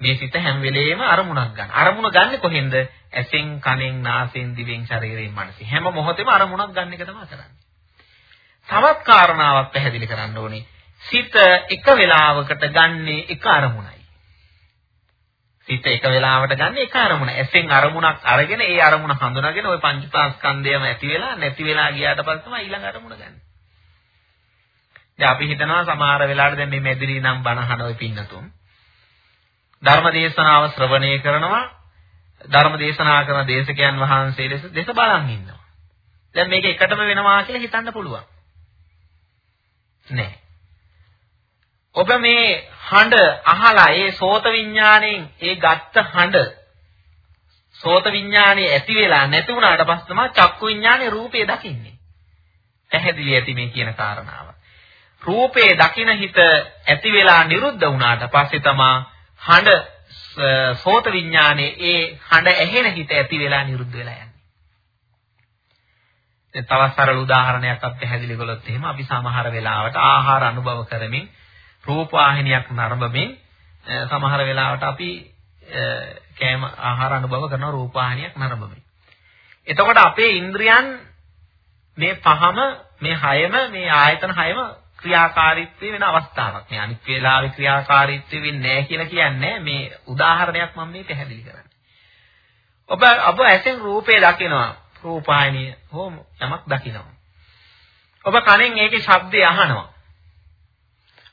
මේ සිත හැම වෙලේම අරමුණක් ගන්න. අරමුණ ගන්නෙ කොහෙන්ද? ඇසෙන්, කනෙන්, නාසයෙන්, දිවෙන්, ශරීරයෙන්, මනසෙන්. හැම මොහොතෙම අරමුණක් ගන්න එක තමයි කරන්නේ. තවත් කාරණාවක් පැහැදිලි කරන්න ඕනේ. සිත එක වෙලාවකට ගන්නේ එක අරමුණයි. සිත එක වෙලාවට ගන්න එක අරමුණ. ඇසෙන් අරමුණක් අරගෙන ඒ අරමුණ හඳුනාගෙන ওই පංචපාස්කන්ධයම ඇති වෙලා නැති වෙලා ගියාට පස්සේ තමයි ඊළඟ අරමුණ ගන්න. දැන් අපි හිතනවා සමහර වෙලාවට දැන් මේ මෙදිරි නම් බණහන ඔය පින්නතුන් ධර්ම දේශනාව ශ්‍රවණය කරනවා ධර්ම දේශනා කරන දේශකයන් වහන්සේ ලෙස දේශ බලන් ඉන්නවා. දැන් මේක එකටම වෙනවා කියලා හිතන්න පුළුවන්. නෑ. ඔබ මේ හඬ අහලා ඒ සෝත විඥාණයෙන් ඒ ගත්ත හඬ සෝත විඥානේ ඇති වෙලා නැති වුණාට පස්සේ තමයි චක්කු විඥානේ රූපේ දකින්නේ. පැහැදිලි ඇති මේ කියන කාරණාව. රූපේ දකින හිත ඇති වෙලා නිරුද්ධ වුණාට පස්සේ තමයි හඬ සෝත විඥානේ ඒ හඬ ඇහෙන හිත ඇති වෙලා නිරුද්ධ වෙලා යන්නේ. දැන් තවත් සරල උදාහරණයක් අපි පැහැදිලි කළොත් එහෙම අපි සමහර වෙලාවට ආහාර අනුභව කරමින් රූපවාහිනියක් නරඹමින් සමහර වෙලාවට අපි කෑම ආහාර අනුභව කරන රූපවාහිනියක් නරඹමින්. එතකොට අපේ ඉන්ද්‍රියන් මේ පහම මේ හයම මේ ආයතන හයම ක්‍රියාකාරීත්වය වෙන අවස්ථාවක්. මේ අනිත් වේලාවේ ක්‍රියාකාරීත්වය වෙන්නේ නැහැ කියලා කියන්නේ මේ උදාහරණයක් මම මේ පැහැදිලි කරන්නේ. ඔබ ඔබ ඇසෙන් රූපේ දකිනවා. රූපాయනිය හෝ යමක් දකිනවා. ඔබ කනෙන් ඒකේ ශබ්දය අහනවා.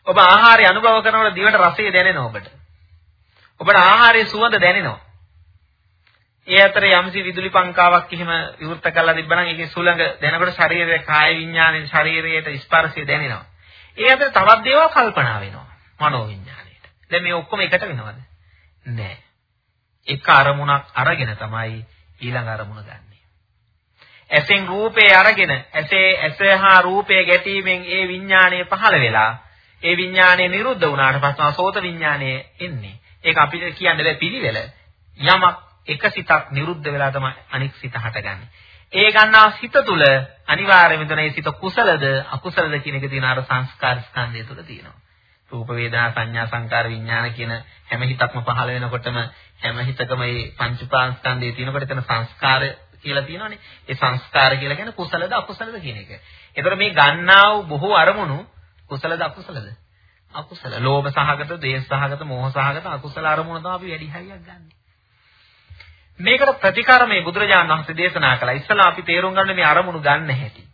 ඔබ ආහාරය අනුභව කරනකොට දිවට රසය දැනෙනවා ඔබට. ඔබට ආහාරයේ සුවඳ දැනෙනවා. ඒ අතරේ යම්සි විදුලි පංකාවක් එහෙම විවෘත කරලා තිබ්බනම් ඒකේ සුළඟ දැනකොට ශරීරයේ කාය විඥානයේ ශරීරයට ස්පර්ශය දැනෙනවා. ඒ අතර තවත් දේවල් කල්පනා වෙනවා. මනෝ විඥාණයට. දැන් මේ ඔක්කොම එකට වෙනවද? නෑ. එක අරමුණක් අරගෙන තමයි ඊළඟ අරමුණ ගන්නෙ. ඇසෙන් රූපේ අරගෙන ඇසේ ඇස හා රූපේ ගැටීමෙන් ඒ විඥාණය පහළ වෙලා ඒ විඥානය නිරුද්ධ වුණාට පස්සේ සෝත විඥානය එන්නේ. ඒක අපිට කියන්න බෑ පිළිවෙල. යමක් එක සිතක් නිරුද්ධ වෙලා තමයි අනික් සිත හටගන්නේ. ඒ ගන්නා සිත තුළ අනිවාර්යයෙන්ම තුනේ සිත කුසලද අකුසලද කියන එක තියෙන අර සංස්කාර ස්කන්ධය තුළ තියෙනවා. රූප වේදනා සංඥා සංකාර විඥාන කියන හැම හිතක්ම පහළ වෙනකොටම හැම හිතකම මේ පංචපාස්කන්ධය තියෙනකොට එතන සංස්කාර කියලා තියෙනවානේ. ඒ සංස්කාර කියලා කියන්නේ කුසලද අකුසලද කියන එක. ඒතර මේ ගන්නා වූ බොහෝ අරමුණු කුසලද අකුසලද? අකුසල. ලෝභ සහගත, දේශ සහගත, මෝහ සහගත අකුසල අරමුණ තමයි අපි වැඩි හරියක් ගන්න. මේකට ප්‍රතිකාරමේ බුදුරජාණන් වහන්සේ දේශනා කළා. ඉස්සලා අපි තේරුම් ගන්න මේ අරමුණු ගන්න හැටි.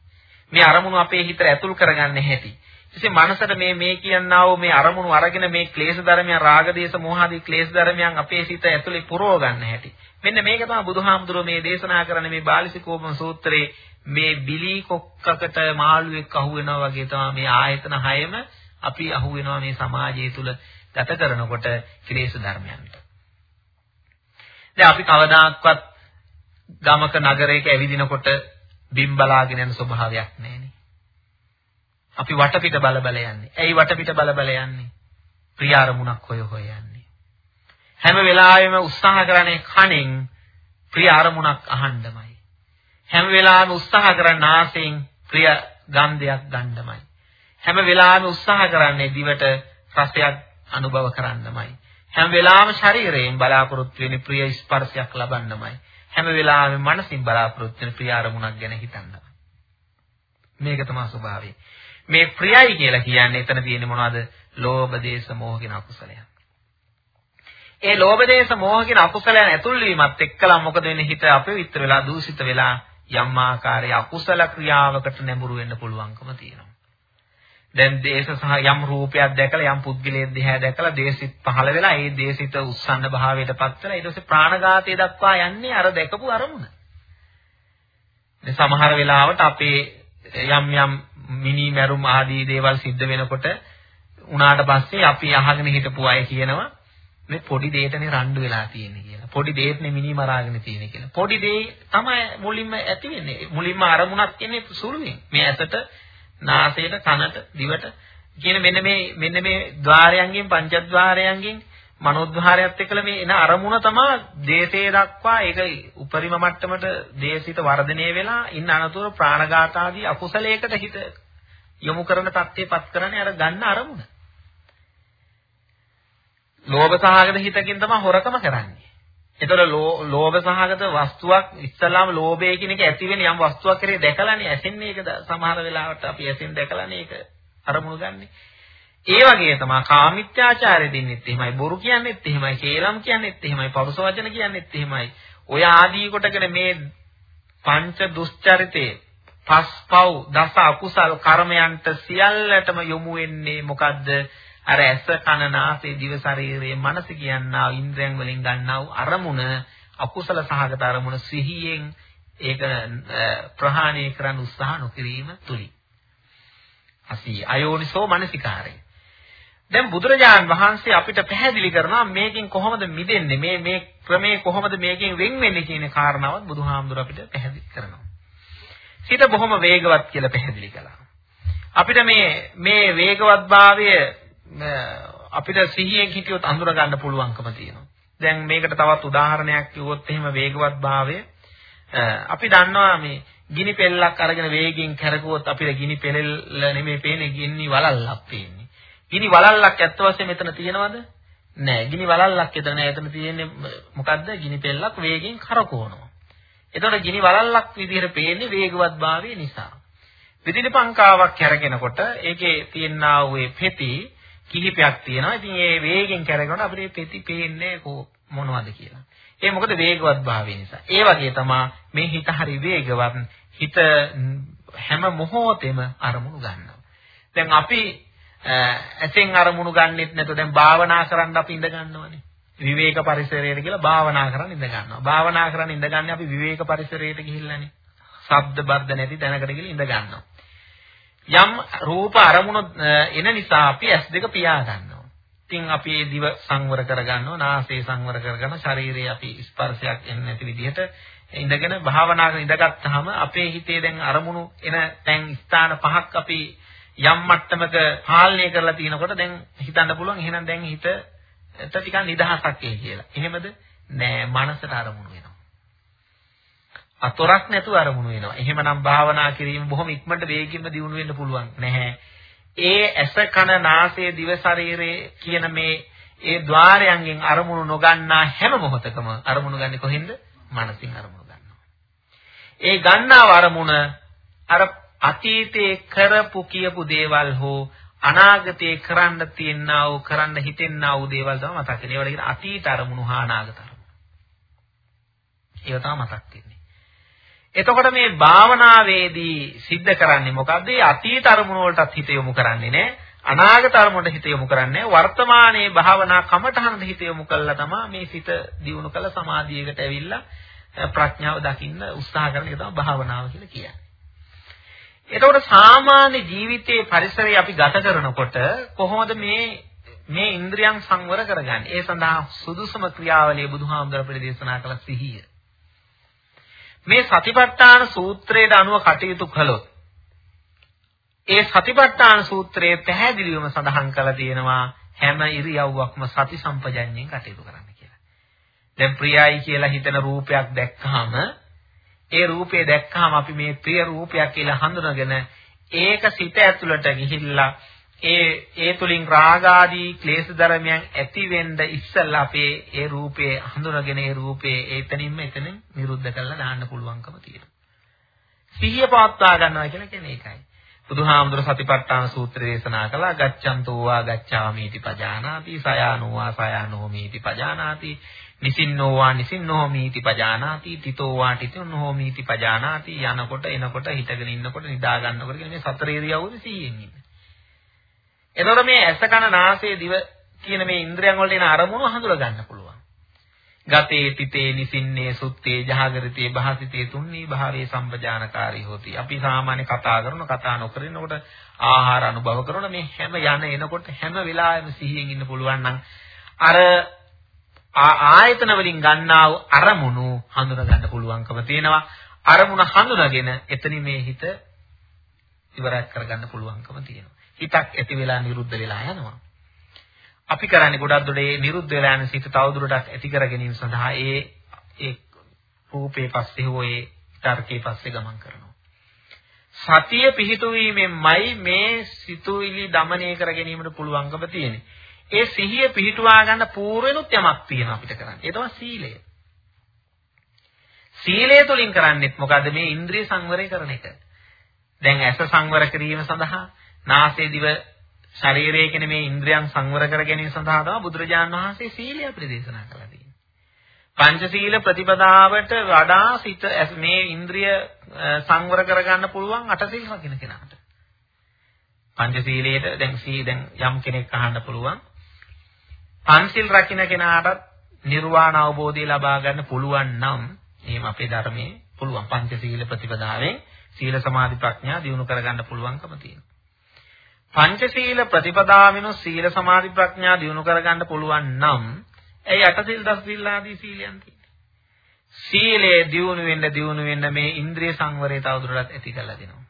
මේ අරමුණු අපේ හිතට ඇතුල් කරගන්න හැටි. ඉතින් මනසට මේ මේ කියනා වූ මේ අරමුණු අරගෙන මේ ක්ලේශ ධර්මයන් රාග දේශ මොහ ආදී ක්ලේශ ධර්මයන් අපේ සිත ඇතුලේ පුරව ගන්න හැටි. මෙන්න මේක තමයි බුදුහාමුදුරුවෝ මේ දේශනා කරන්නේ මේ බාලිසිකෝපම සූත්‍රයේ මේ බිලි කොක්කකට මාළුවෙක් අහු වෙනවා වගේ තමයි මේ ආයතන හයම අපි අහු වෙනවා මේ සමාජය තුල ගත කරනකොට ක්ලේශ ධර්මයන්ට. දැන් අපි කවදාක්වත් ගමක නගරයක ඇවිදිනකොට බිම් බලාගෙන යන ස්වභාවයක් නැහැනේ. අපි වටපිට බල බල යන්නේ. ඇයි වටපිට බල බල යන්නේ? ප්‍රිය අරමුණක් හොය හොය යන්නේ. හැම වෙලාවෙම උත්සාහ කරන්නේ කණෙන් ප්‍රිය අරමුණක් අහන්නමයි. හැම වෙලාවෙම උත්සාහ කරන නාසයෙන් ප්‍රිය ගන්ධයක් ගන්නමයි. හැම වෙලාවෙම උත්සාහ කරන්නේ දිවට රසයක් අනුභව කරන්නමයි. හැම වෙලාවෙම ශරීරයෙන් බලාපොරොත්තු වෙන ප්‍රිය ස්පර්ශයක් ලබන්නමයි. හැම වෙලාවෙම මනසින් බලාපොරොත්තු වෙන ප්‍රිය අරමුණක් ගැන හිතන්නමයි. මේක තමයි ස්වභාවය. මේ ප්‍රියයි කියලා කියන්නේ එතන තියෙන්නේ මොනවද? ලෝභ, දේශ, මෝහ කියන අකුසලයන්. ඒ ලෝභ, දේශ, මෝහ කියන අකුසලයන් ඇතුල් වීමත් එක්කලා මොකද වෙන්නේ? හිත අපවිත්‍ර වෙලා, දූෂිත වෙලා යම් ආකාරයේ අකුසල ක්‍රියාවකට නැඹුරු වෙන්න පුළුවන්කම තියෙනවා. දැන් දේශ සහ යම් රූපයක් දැකලා යම් පුද්ගලයෙක් දිහා දැකලා දේශිත පහළ වෙලා ඒ දේශිත උස්සන්න භාවයටපත් වෙලා ඊට පස්සේ ප්‍රාණඝාතය දක්වා යන්නේ අර දැකපු අරමුණ. දැන් සමහර වෙලාවට අපේ යම් යම් මිනි මැරුම් ආදී දේවල් සිද්ධ වෙනකොට උනාට පස්සේ අපි අහගෙන හිටපු අය කියනවා මේ පොඩි දෙයටනේ රණ්ඩු වෙලා තියෙන්නේ කියලා. පොඩි දෙයටනේ මිනි මරාගෙන තියෙන්නේ කියලා. පොඩි දෙය තමයි මුලින්ම ඇති වෙන්නේ. මුලින්ම අරමුණක් කියන්නේ සුළුනේ. මේ ඇසට, නාසයට, කනට, දිවට කියන මෙන්න මේ මෙන්න මේ ద్వාරයන්ගෙන් පංචද්වාරයන්ගෙන් මනෝද්වාරයත් එක්කලා මේ එන අරමුණ තමයි දේශේ දක්වා ඒක උපරිම මට්ටමට දේශිත වර්ධනය වෙලා ඉන්න අනතුර ප්‍රාණඝාත ආදී අකුසලයකට හිත යොමු කරන தත්ත්වයපත් කරන්නේ අර ගන්න අරමුණ. ලෝභ සහගත හිතකින් තමයි හොරකම කරන්නේ. ඒතර ලෝභ සහගත වස්තුවක් ඉස්සලාම ලෝභය කියන එක ඇති වෙන යම් වස්තුවක් කරේ දැකලානේ ඇසෙන්නේ ඒක සමහර වෙලාවට අපි ඇසෙන් දැකලානේ ඒක අරමුණු ගන්නෙ. ඒ වගේ තමයි කාමිත්‍යාචාරය දෙන්නෙත් එහෙමයි බොරු කියන්නෙත් එහෙමයි කේලම් කියන්නෙත් එහෙමයි පරුස වචන කියන්නෙත් එහෙමයි ඔය ආදී කොටගෙන මේ පංච දුස්චරිතේ පස්පව් දස අකුසල් කර්මයන්ට සියල්ලටම යොමු වෙන්නේ මොකද්ද අර ඇස කන නාසය දිව ශරීරයේ මනස කියනා ඉන්ද්‍රයන් වලින් ගන්නා වූ අරමුණ අකුසල සහගත අරමුණ සිහියෙන් ඒක ප්‍රහාණය කරන්න උත්සාහ නොකිරීම තුලින් අසී අයෝනිසෝ මනසිකාරය දැන් බුදුරජාන් වහන්සේ අපිට පැහැදිලි කරනවා මේකෙන් කොහොමද මිදෙන්නේ මේ මේ ක්‍රමේ කොහොමද මේකෙන් වෙන් වෙන්නේ කියන කාරණාවත් බුදුහාමුදුර අපිට පැහැදිලි කරනවා. සිත බොහොම වේගවත් කියලා පැහැදිලි කළා. අපිට මේ මේ වේගවත්භාවය අපිට සිහියෙන් හිටියොත් අඳුර ගන්න පුළුවන්කම තියෙනවා. දැන් මේකට තවත් උදාහරණයක් කිව්වොත් එහෙම වේගවත්භාවය අපි දන්නවා මේ ගිනි පෙල්ලක් අරගෙන වේගෙන් කරකුවොත් අපිට ගිනි පෙලෙල්ල නෙමෙයි පේන්නේ ගිනි වලල්ලක් පේන්නේ. ගිනි වලල්ලක් ඇත්ත වශයෙන් මෙතන තියෙනවද? නෑ. ගිනි වලල්ලක් එතන නෑ. එතන තියෙන්නේ මොකද්ද? ගිනි පෙල්ලක් වේගෙන් කරකවනවා. එතකොට ගිනි වලල්ලක් විදිහට පේන්නේ වේගවත්භාවය නිසා. විදුලි පංකාවක් කැරගෙනකොට ඒකේ තියෙනා වූ පෙති කිහිපයක් තියෙනවා. ඉතින් ඒ වේගෙන් කැරගෙනකොට අපිට පෙති පේන්නේ මොනවද කියලා. ඒ මොකද වේගවත්භාවය නිසා. ඒ වගේ තමයි මේ හිත හරි වේගවත් හිත හැම මොහොතෙම අරමුණු ගන්නවා. දැන් අපි ඇසෙන් අරමුණු ගන්නෙත් නැතුව දැන් භාවනා කරන්න අපි ඉඳ ගන්නවනේ. විවේක පරිසරයට කියලා භාවනා කරන්න ඉඳ ගන්නවා. භාවනා කරන්න ඉඳ ගන්න අපි විවේක පරිසරයට ගිහිල්ලානේ. ශබ්ද බද්ද නැති තැනකට ගිහින් ඉඳ ගන්නවා. යම් රූප අරමුණු එන නිසා අපි ඇස් දෙක පියා ගන්නවා. ඉතින් අපි දිව සංවර කරගන්නවා, නාසය සංවර කරගන්න, ශරීරයේ අපි ස්පර්ශයක් එන්නේ නැති විදිහට ඉඳගෙන භාවනා කරන ඉඳගත්තාම අපේ හිතේ දැන් අරමුණු එන තැන් ස්ථාන පහක් අපි යම් මට්ටමක පාලනය කරලා තිනකොට දැන් හිතන්න පුළුවන් එහෙනම් දැන් හිතට ටිකක් නිදහසක් එයි කියලා. එහෙමද? නෑ මනසට අරමුණු වෙනවා. අතොරක් නැතුව අරමුණු වෙනවා. එහෙමනම් භාවනා කිරීම බොහොම ඉක්මනට වේගින්ම දියුණු වෙන්න පුළුවන් නැහැ. ඒ ඇස කන නාසය දිව ශරීරයේ කියන මේ ඒ ద్వාරයන්ගෙන් අරමුණු නොගන්නා හැම මොහොතකම අරමුණු ගන්නේ කොහෙන්ද? මනසින් අරමුණු ගන්නවා. ඒ ගන්නා අරමුණ අර අතීතයේ කරපු කියපු දේවල් හෝ අනාගතයේ කරන්න තියෙනා වූ කරන්න හිතෙන්නා වූ දේවල් තමයි මතක් වෙන්නේ. ඒවට කියන අතීත අරමුණු හා අනාගත අරමුණු. ඒව තමයි මතක් වෙන්නේ. එතකොට මේ භාවනාවේදී සිද්ධ කරන්නේ මොකද්ද? ඒ අතීත අරමුණු වලටත් හිත යොමු කරන්නේ නැහැ. අනාගත අරමුණට හිත යොමු කරන්නේ වර්තමානයේ භාවනා කමඨහනට හිත යොමු කළා තමයි මේ සිත දියුණු කළ සමාධියකට ඇවිල්ලා ප්‍රඥාව දකින්න උත්සාහ කරන එක තමයි භාවනාව කියලා කියන්නේ. එතකොට සාමාන්‍ය ජීවිතයේ පරිසරය අපි ගත කරනකොට කොහොමද මේ මේ ඉන්ද්‍රියන් සංවර කරගන්නේ? ඒ සඳහා සුදුසුම ක්‍රියාවලිය බුදුහාමුදුර අපිට දේශනා කළ සිහිය. මේ සතිපට්ඨාන සූත්‍රයට අනුව කටයුතු කළොත් ඒ සතිපට්ඨාන සූත්‍රයේ පැහැදිලිවම සඳහන් කරලා තියෙනවා හැම ඉරියව්වක්ම සති සම්පජඤ්ඤයෙන් කටයුතු කරන්න කියලා. දැන් ප්‍රියයි කියලා හිතන රූපයක් දැක්කහම ඒ රූපේ දැක්කහම අපි මේ ප්‍රිය රූපයක් කියලා හඳුනගෙන ඒක සිත ඇතුළට ගිහිල්ලා ඒ ඒ තුලින් රාග ආදී ක්ලේශ ධර්මයන් ඇති වෙන්න ඉස්සෙල්ලා අපේ ඒ රූපේ හඳුනගෙන ඒ රූපේ එතනින්ම එතනින් නිරුද්ධ කරලා දාන්න පුළුවන්කම තියෙනවා. සිහිය පවත්වා ගන්නවා කියලා කියන්නේ ඒකයි. බුදුහාමුදුර සතිපට්ඨාන සූත්‍රය දේශනා කළා ගච්ඡන්තෝ වා ගච්ඡාමීති පජානාති සයානෝ වා සයානෝමීති පජානාති නිසින්නෝ වා නිසින්නෝමීති පජානාති තිතෝ වා තිතෝනෝමීති පජානාති යනකොට එනකොට හිටගෙන ඉන්නකොට නිදා ගන්නකොට කියන්නේ සතර ඉරියව්වද සිහියෙන් ඉන්න. එතකොට මේ ඇස කන නාසය දිව කියන මේ ඉන්ද්‍රයන් වලට එන අරමුණු හඳුනා ගන්න පුළුවන්. ගතේ තිතේ නිසින්නේ සුත්තේ ජහගරිතේ භාසිතේ තුන්නී භාවයේ සම්පජානකාරී හොති. අපි සාමාන්‍ය කතා කරන කතා නොකරනකොට ආහාර අනුභව කරන මේ හැම යන එනකොට හැම වෙලාවෙම සිහියෙන් ඉන්න පුළුවන් නම් අර ආයතන වලින් ගන්නා වූ අරමුණු හඳුනා ගන්න පුළුවන්කම තියෙනවා. අරමුණ හඳුනාගෙන එතනින් මේ හිත ඉවරක් කරගන්න පුළුවන්කම තියෙනවා. හිතක් ඇති වෙලා නිරුද්ධ වෙලා යනවා. අපි කරන්නේ ගොඩක් දුරට මේ නිරුද්ධ වෙලා යන සිත තවදුරටත් ඇති කර ගැනීම සඳහා ඒ ඒ රූපේ පස්සේ හෝ ඒ තර්කේ පස්සේ ගමන් කරනවා. සතිය පිහිටුවීමෙන්මයි මේ සිතුවිලි দমনය කර ගැනීමට පුළුවන්කම තියෙන්නේ. ඒ සිහිය පිහිටුවා ගන්න පූර්වෙනුත් යමක් තියෙනවා අපිට කරන්න. ඒ තමයි සීලය. සීලය තුලින් කරන්නේත් මොකද්ද මේ ඉන්ද්‍රිය සංවරය කරන එක. දැන් ඇස සංවර කිරීම සඳහා නාසය දිව ශරීරයේ කියන මේ ඉන්ද්‍රියන් සංවර කර ගැනීම සඳහා තමයි බුදුරජාණන් වහන්සේ සීලය අපිට දේශනා කළා තියෙන්නේ. පංචශීල ප්‍රතිපදාවට වඩා සිත මේ ඉන්ද්‍රිය සංවර කරගන්න පුළුවන් අටසිල් රකින්න කෙනාට. පංචශීලයට දැන් සී දැන් යම් කෙනෙක් අහන්න පුළුවන්. පංචශීල් රකින්න කෙනාට නිර්වාණ අවබෝධය ලබා ගන්න පුළුවන් නම් එහෙම අපේ ධර්මයේ පුළුවන් පංචශීල ප්‍රතිපදාවෙන් සීල සමාධි ප්‍රඥා දියුණු කරගන්න පුළුවන්කම තියෙනවා. පංචශීල ප්‍රතිපදාවිනු සීල සමාධි ප්‍රඥා දිනු කරගන්න පුළුවන් නම් ඒ අටසිල් දසසිල් ආදී සීලයන් තියෙන්නේ. සීලේ දිනු වෙන්න දිනු වෙන්න මේ ඉන්ද්‍රිය සංවරය තවදුරටත් ඇති කරලා දෙනවා.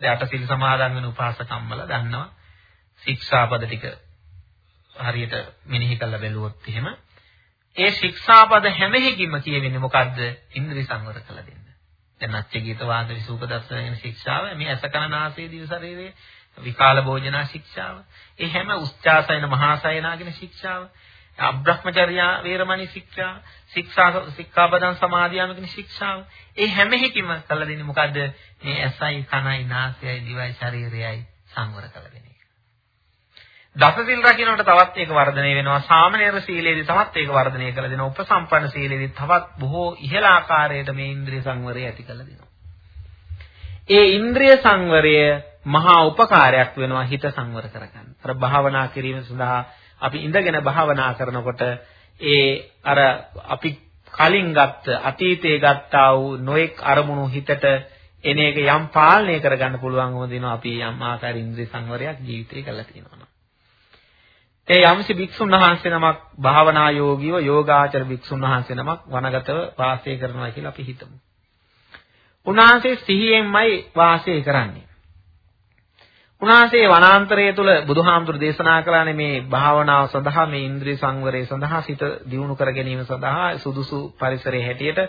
දැන් අටසිල් සමාදන් වෙන උපාසකම්මල දන්නවා. ශික්ෂාපද ටික හරියට මෙනෙහි කරලා බැලුවොත් එහෙම ඒ ශික්ෂාපද හැම එකකින්ම කියවෙන්නේ මොකද්ද? ඉන්ද්‍රිය සංවර කළ දෙන්න. දැන් අච්චගීත වාද විසූප දර්ශන වෙන ශික්ෂාව මේ අසකනාසයේ දිව ශරීරයේ විකාල භෝජනා ශික්ෂාව. ඒ හැම උච්චාසයන මහාසයනාගෙන ශික්ෂාව. අබ්‍රහ්මචර්යා වේරමණී ශික්ෂා, ශික්ෂා සික්ඛාපදං සමාදියාමකින ශික්ෂාව. ඒ හැම එකකින්ම කළ දෙන්නේ මොකද්ද? මේ ඇසයි, කනයි, නාසයයි, දිවයි, ශරීරයයි සංවර කළ දෙන එක. දසසිල් රකින්නට තවත් ඒක වර්ධනය වෙනවා. සාමනීර සීලයේදී තවත් ඒක වර්ධනය කළ දෙනවා. උපසම්පන්න සීලයේදී තවත් බොහෝ ඉහළ ආකාරයට මේ ඉන්ද්‍රිය සංවරය ඇති කළ දෙනවා. ඒ ඉන්ද්‍රිය සංවරය මහා උපකාරයක් වෙනවා හිත සංවර කරගන්න. අර භාවනා කිරීම සඳහා අපි ඉඳගෙන භාවනා කරනකොට ඒ අර අපි කලින් ගත්ත අතීතයේ ගත්තා වූ නොඑක් අරමුණු හිතට එන එක යම් පාලනය කරගන්න පුළුවන්කම දෙනවා අපි යම් ආකාර ඉන්ද්‍රිය සංවරයක් ජීවිතේ කරලා තියෙනවා. ඒ යම්සි භික්ෂුන් වහන්සේ නමක් භාවනා යෝගීව යෝගාචර භික්ෂුන් වහන්සේ නමක් වනගතව වාසය කරනවා කියලා අපි හිතමු. උන්වහන්සේ සිහියෙන්මයි වාසය කරන්නේ. උන්වහන්සේ වනාන්තරය තුල බුදුහාමුදුරු දේශනා කළානේ මේ භාවනාව සඳහා මේ ඉන්ද්‍රිය සංවරය සඳහා සිත දියුණු කර ගැනීම සඳහා සුදුසු පරිසරයේ හැටියට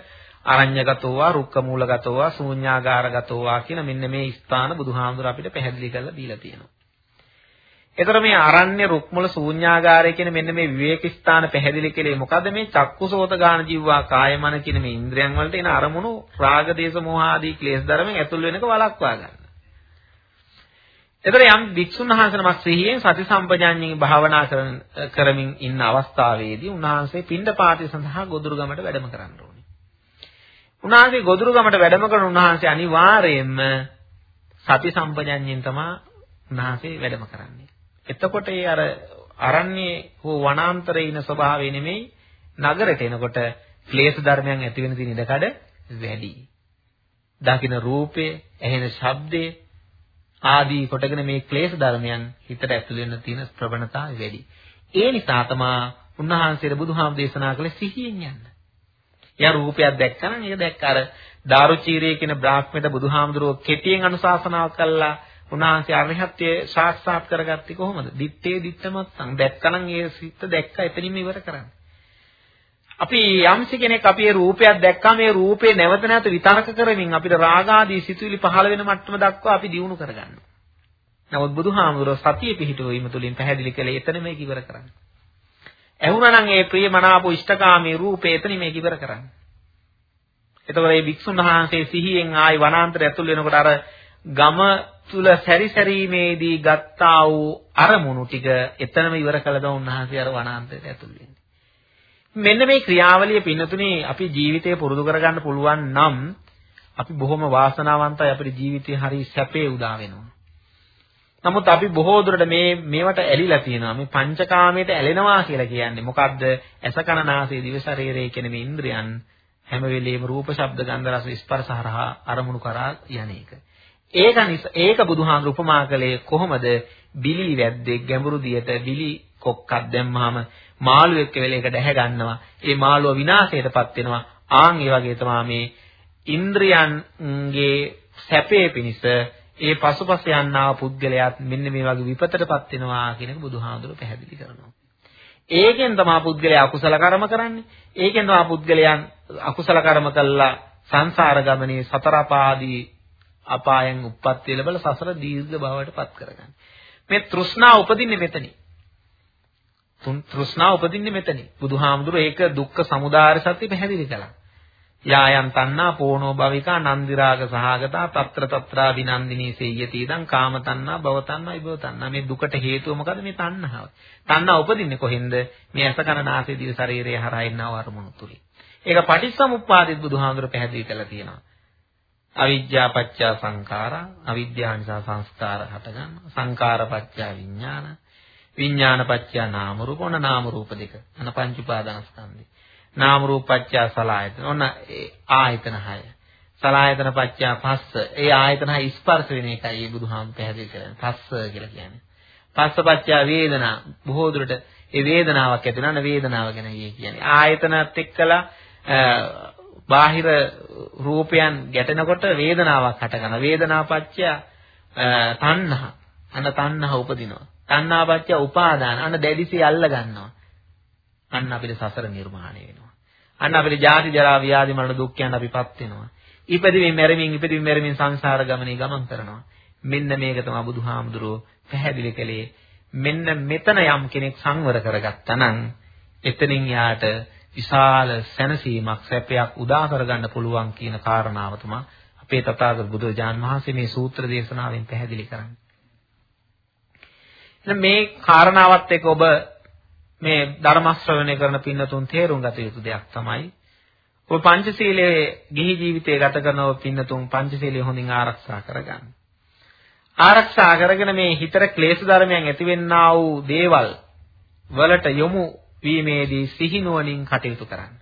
අරඤ්‍යගතෝවා රුක්කමූලගතෝවා ශූන්‍යාගාරගතෝවා කියන මෙන්න මේ ස්ථාන බුදුහාමුදුර අපිට පැහැදිලි කරලා දීලා තියෙනවා. ඒතර මේ අරණ්‍ය රුක්මුල ශූන්‍යාගාරය කියන මෙන්න මේ විවේක ස්ථාන පැහැදිලි කළේ මොකද මේ චක්කුසෝත ගාන ජීවවා කායමන කියන මේ ඉන්ද්‍රයන් වලට එන අරමුණු රාග දේශ මොහ ආදී ක්ලේශ ධර්මෙන් ඇතුල් වෙනක වළක්වා ගන්න. එතකොට යම් වික්ෂුන් වහන්සේ නමක් සිහියෙන් සති සම්පජාඤ්ඤේ භාවනා කරමින් ඉන්න අවස්ථාවේදී උන්වහන්සේ පින්ඩපාතය සඳහා ගොදුරුගමට වැඩම කරන්න ඕනේ. උන්වහන්සේ ගොදුරුගමට වැඩම කරන උන්වහන්සේ අනිවාර්යයෙන්ම සති සම්පජාඤ්ඤයෙන් තමයි උන්වහන්සේ වැඩම කරන්නේ. එතකොට ඒ අර අරණ්‍යයේ හෝ වනාන්තරයේ ඉන ස්වභාවය නෙමෙයි නගරයට එනකොට ක්ලේශ ධර්මයන් ඇති වෙන තියෙන ඉඩකඩ වැඩි. දකින්න රූපේ, ඇහෙන ශබ්දේ, ආදී කොටගෙන මේ ක්ලේශ ධර්මයන් හිතට ඇතුල් වෙන්න තියෙන ප්‍රවණතාවය වැඩි. ඒ නිසා තමයි උන්වහන්සේට බුදුහාම දේශනා කළේ සිහියෙන් යන්න. එයා රූපයක් දැක්කම ඒක දැක්ක අර දාරුචීරිය කියන බ්‍රාහ්මණයට බුදුහාමුදුරුවෝ කෙටියෙන් අනුශාසනාවක් කළා උන්වහන්සේ අරහත්ත්වයේ සාක්ෂාත් කරගත්තේ කොහොමද? දිත්තේ දිත්තමත්සං. දැක්කනම් ඒ සිත් දැක්ක එතනින්ම ඉවර කරන්නේ. අපි යම්සි කෙනෙක් අපි ඒ රූපයක් දැක්කම ඒ රූපේ නැවත නැවත විතරක කරමින් අපිට රාගාදී සිතුවිලි පහළ වෙන මට්ටම දක්වා අපි දියුණු කරගන්නවා. නමුත් බුදුහාමුදුරුවෝ සතිය පිහිටුවීම තුළින් පැහැදිලි කළේ එතන මේක ඉවර කරන්න. ඇහුණා නම් ඒ ප්‍රියමනාප ඉෂ්ඨකාමී රූපේ එතන මේක ඉවර කරන්න. එතකොට මේ වික්ෂුන් වහන්සේ සිහියෙන් ආයි වනාන්තර ඇතුල් වෙනකොට අර ගම තුල සැරිසැරීමේදී ගත්තා වූ අරමුණු ටික එතනම ඉවර කළද උන්වහන්සේ අර වනාන්තරයට ඇතුල් වෙන්නේ. මෙන්න මේ ක්‍රියාවලිය පින්නතුනේ අපි ජීවිතේ පුරුදු කරගන්න පුළුවන් නම් අපි බොහොම වාසනාවන්තයි අපේ ජීවිතේ හරි සැපේ උදා වෙනවා. නමුත් අපි බොහෝ දුරට මේ මේවට ඇලිලා තියෙනවා. මේ පංචකාමයට ඇලෙනවා කියලා කියන්නේ මොකද්ද? ඇස කන නාසය දිව ශරීරය කියන මේ ඉන්ද්‍රියන් හැම වෙලෙම රූප, ශබ්ද, ගන්ධ, රස, ස්පර්ශ හරහා අරමුණු කරා යන එක. ඒක නිසා ඒක බුදුහාමුදුරු උපමා කළේ කොහොමද? බිලි වැද්දෙක් ගැඹුරු දියට බිලි කොක්කක් දැම්මහම මාළු එක්ක වෙලේක දැහැ ගන්නවා. ඒ මාළුව විනාශයටපත් වෙනවා. ආන් ඒ වගේ තමයි මේ ඉන්ද්‍රයන්ගේ සැපේ පිණිස ඒ පසුපස යන්නා පුද්ගලයාත් මෙන්න මේ වගේ විපතටපත් වෙනවා කියන එක බුදුහාමුදුරුවෝ පැහැදිලි කරනවා. ඒකෙන් තමයි පුද්ගලයා අකුසල කර්ම කරන්නේ. ඒකෙන් තමයි පුද්ගලයන් අකුසල කර්ම කළා සංසාර ගමනේ සතර පාදී අපායන් උප්පත්ති ලැබල සසර දීර්ඝ භවයට පත් කරගන්න. මේ තෘෂ්ණා උපදින්නේ මෙතනින්. තෘෂ්ණා උපදින්නේ මෙතනින්. බුදුහාමුදුරුවෝ ඒක දුක්ඛ සමුදාය සත්‍ය පැහැදිලි කළා. යායන් තණ්හා පෝනෝ භවිකා නන්දිරාග සහගතා తත්‍ර తත්‍රා විනන්දිනී සෙය්‍යති ඉදං කාම තණ්හා භව තණ්හා විභව තණ්හා මේ දුකට හේතුව මොකද මේ තණ්හාව තණ්හා උපදින්නේ කොහෙන්ද මේ අස කන නාසය දිව ශරීරය හරහා එනව අරමුණු තුලින් ඒක පටිච්චසමුප්පාදෙත් බුදුහාමුදුර පැහැදිලි කරලා තියෙනවා අවිද්‍යා පත්‍ය සංඛාරා අවිද්‍යාව නිසා සංස්කාර හටගන්නවා සංඛාර පත්‍ය විඥාන විඥාන පත්‍ය නාම රූප ඔන්න නාම රූප දෙක අන පංච උපාදානස්කන්ධේ නාම රූප පත්‍ය සලආයතන. ඔන්න ආයතන 6. සලආයතන පත්‍ය පස්ස. ඒ ආයතන 6 ස්පර්ශ වෙන එකයි මේ බුදුහාම පැහැදිලි කරන්නේ. පස්ස කියලා කියන්නේ. පස්ස පත්‍ය වේදනා. බොහෝ දුරට ඒ වේදනාවක් ඇති වෙනවා වේදනාව ගැන කියන්නේ. ආයතනත් එක්කලා බාහිර රූපයන් ගැටෙනකොට වේදනාවක් හටගනවා. වේදනාපච්චය තණ්හා. අන්න තණ්හා උපදිනවා. තණ්හාපච්චය උපාදාන. අන්න දැඩිසි අල්ල ගන්නවා. අන්න අපිට සසර නිර්මාණය වෙනවා. අන්න අපිට ජාති ජරා ව්‍යාධි මරණ දුක්ඛයන් අපිපත් වෙනවා. ඉපදෙමින් මැරෙමින් ඉපදෙමින් මැරෙමින් සංසාර ගමනේ ගමන් කරනවා. මෙන්න මේක තමයි බුදුහාමුදුරුවෝ පැහැදිලි කළේ. මෙන්න මෙතන යම් කෙනෙක් සංවර කරගත්තා නම් එතනින් යාට විශාල සැනසීමක් සැපයක් උදා කරගන්න පුළුවන් කියන කාරණාව තමයි අපේ තථාගත බුදුරජාන් වහන්සේ මේ සූත්‍ර දේශනාවෙන් පැහැදිලි කරන්නේ. එහෙනම් මේ කාරණාවත් එක්ක ඔබ මේ ධර්ම ශ්‍රවණය කරන පින්නතුන් තේරුම් ගත යුතු දෙයක් තමයි ඔය පංචශීලයේ ගිහි ජීවිතය ගත කරනව පින්නතුන් පංචශීලය හොඳින් ආරක්ෂා කරගන්න. ආරක්ෂා කරගෙන මේ හිතට ක්ලේශ ධර්මයන් ඇතිවෙන්නා වූ දේවල් වලට යොමු වීමේදී සිහිනුවණින් කටයුතු කරන්න.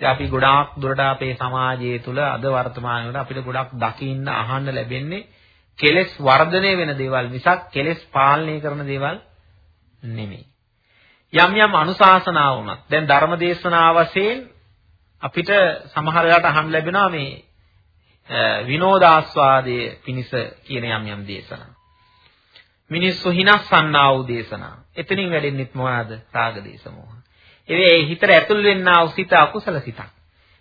ඉතින් අපි ගොඩාක් දුරට අපේ සමාජයේ තුල අද වර්තමානයේ අපිට ගොඩක් දකින්න අහන්න ලැබෙන්නේ කෙලෙස් වර්ධනය වෙන දේවල් මිසක් කෙලෙස් පාලනය කරන දේවල් නෙමෙයි. යම් යම් අනුශාසනා වුණත් දැන් ධර්ම දේශනා වශයෙන් අපිට සමහර වෙලාවට අහන්න ලැබෙනවා මේ විනෝදාස්වාදයේ පිනිස කියන යම් යම් දේශනා. මිනිස්සු හිනස්සන්නා වූ දේශනා. එතනින් වැඩෙන්නෙත් මොනවාද? රාග දේශ මොහ. ඒ හිතට ඇතුල් වෙන්නා වූ සිත අකුසල සිතක්.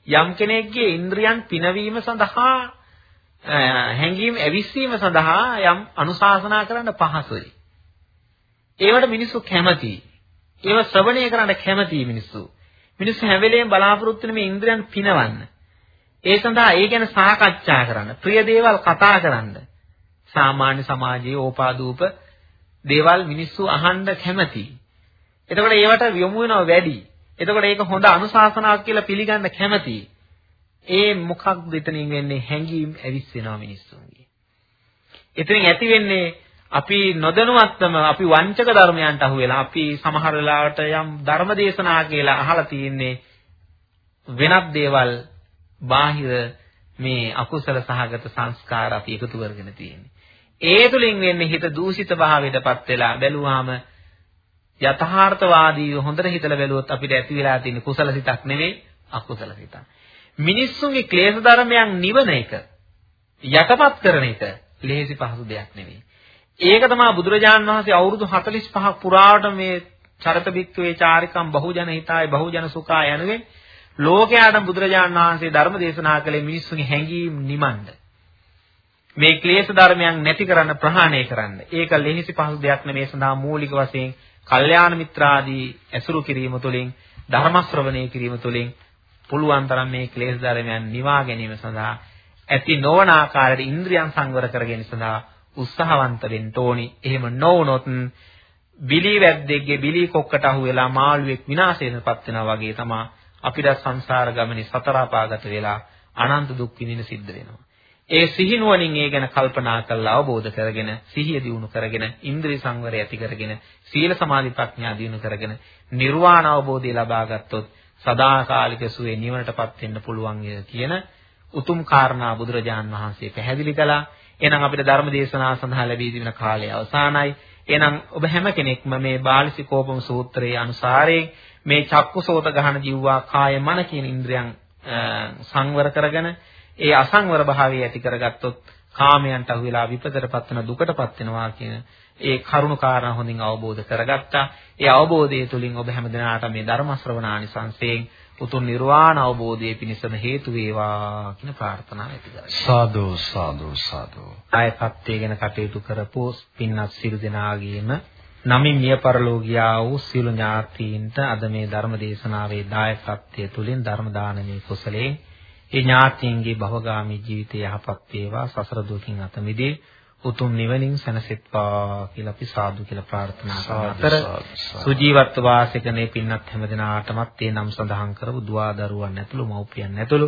යම් කෙනෙක්ගේ ඉන්ද්‍රියන් පිනවීම සඳහා හැඟීම් ඇවිස්සීම සඳහා යම් අනුශාසනා කරන්න පහසුයි. ඒවට මිනිස්සු කැමතියි. ඒව ශ්‍රවණය කරන්න කැමති මිනිස්සු. මිනිස්සු හැම වෙලේම බලාපොරොත්තු වෙන මේ ඉන්ද්‍රයන් පිනවන්න. ඒ සඳහා ඒ ගැන සාකච්ඡා කරන්න, ප්‍රිය දේවල් කතා කරන්න. සාමාන්‍ය සමාජයේ ඕපාදූප දේවල් මිනිස්සු අහන්න කැමති. එතකොට ඒවට යොමු වෙනවා වැඩි. එතකොට ඒක හොඳ අනුශාසනාවක් කියලා පිළිගන්න කැමති. ඒ මොකක්ද එතනින් වෙන්නේ හැංගීම් ඇවිස්සෙනවා මිනිස්සුන්ගේ. එතනින් ඇති වෙන්නේ අපි නොදැනුවත්වම අපි වංචක ධර්මයන්ට අහු වෙලා අපි සමහර වෙලාවට යම් ධර්ම දේශනා කියලා අහලා තියෙන්නේ වෙනත් දේවල් බාහිර මේ අකුසල සහගත සංස්කාර අපි එකතු කරගෙන තියෙන්නේ. ඒ තුලින් වෙන්නේ හිත දූෂිත භාවයටපත් වෙලා බැලුවාම යථාර්ථවාදීව හොඳට හිතලා බැලුවොත් අපිට ඇති වෙලා තියෙන කුසල සිතක් නෙවෙයි අකුසල සිතක්. මිනිස්සුන්ගේ ක්ලේශ ධර්මයන් නිවන එක යටපත් කරන එක ලේසි පහසු දෙයක් නෙවෙයි. ඒක තමයි බුදුරජාන් වහන්සේ අවුරුදු 45ක් පුරාවට මේ චරත බික්කවේ චාරිකම් බහුජන හිතාය බහුජන සුඛා යනුවෙන් ලෝකයාට බුදුරජාන් වහන්සේ ධර්ම දේශනා කළේ මිනිස්සුන්ගේ හැඟීම් නිමන්න. මේ ක්ලේශ ධර්මයන් නැති කරන්න ප්‍රහාණය කරන්න. ඒක ලෙහිසි පහසු දෙයක් නෙමේ සඳහා මූලික වශයෙන් කල්යාණ මිත්‍රාදී ඇසුරු කිරීම තුළින් ධර්ම ශ්‍රවණය කිරීම තුළින් පුළුවන් තරම් මේ ක්ලේශ ධර්මයන් නිවා ගැනීම සඳහා ඇති නොවන ආකාරයට ඉන්ද්‍රියන් සංවර කර ගැනීම සඳහා උත්සාහවන්ත වෙන්න ඕනි. එහෙම නොවුනොත් බිලි වැද්දෙක්ගේ බිලි කොක්කට අහු වෙලා මාළුවෙක් විනාශයෙන්පත් වෙනවා වගේ තමයි අපිට සංසාර ගමනේ සතර අපාගත වෙලා අනන්ත දුක් විඳින සිද්ධ වෙනවා. ඒ සිහිනුවණින් ඒ ගැන කල්පනා කරලා අවබෝධ කරගෙන සිහිය දියුණු කරගෙන ඉන්ද්‍රිය සංවරය ඇති කරගෙන සීල සමාධි ප්‍රඥා දියුණු කරගෙන නිර්වාණ අවබෝධය ලබා ගත්තොත් සදාකාලික සුවේ නිවනටපත් වෙන්න පුළුවන් කියන උතුම් කාරණා බුදුරජාන් වහන්සේ පැහැදිලි කළා. එහෙනම් අපිට ධර්ම දේශනාව සඳහා ලැබී තිබෙන කාලය අවසానයි. එහෙනම් ඔබ හැම කෙනෙක්ම මේ බාලිසිකෝපම සූත්‍රයේ අනුසාරයෙන් මේ චක්කුසෝත ගහන ජීවවා කාය මන කියන ඉන්ද්‍රයන් සංවර කරගෙන ඒ අසංවර භාවය ඇති කරගත්තොත් කාමයන්ට අහු වෙලා විපතටපත් වෙන දුකටපත් වෙනවා කියන ඒ කරුණු කාරණා හොඳින් අවබෝධ කරගත්තා. ඒ අවබෝධය තුළින් ඔබ හැමදෙනාට මේ ධර්ම ශ්‍රවණානිසංසයෙන් උතුම් නිර්වාණ අවබෝධයේ පිණසම හේතු වේවා කියන ප්‍රාර්ථනාව ඇති කරගන්නවා. සාදු සාදු සාදු. ආයතත්වය ගැන කටයුතු කරපු පින්වත් සියලු දෙනාගේම නමින් මිය පරලෝකියා වූ සියලු ඥාතීන්ට අද මේ ධර්ම දේශනාවේ දායකත්වයේ තුලින් ධර්ම දානමේ කුසලයෙන් ඒ ඥාතීන්ගේ භවගාමී ජීවිතය යහපත් වේවා සසර දුකින් අත මිදේ උතුම් නිවනින් සැනසෙත්වා කියලා අපි සාදු කියලා ප්‍රාර්ථනා කරන අතර සුජීවත්ව වාසය කරන පින්නත් හැමදිනාටමත් ඒ නම් සඳහන් කරපු දුවා දරුවන් ඇතුළු මව්පියන් ඇතුළු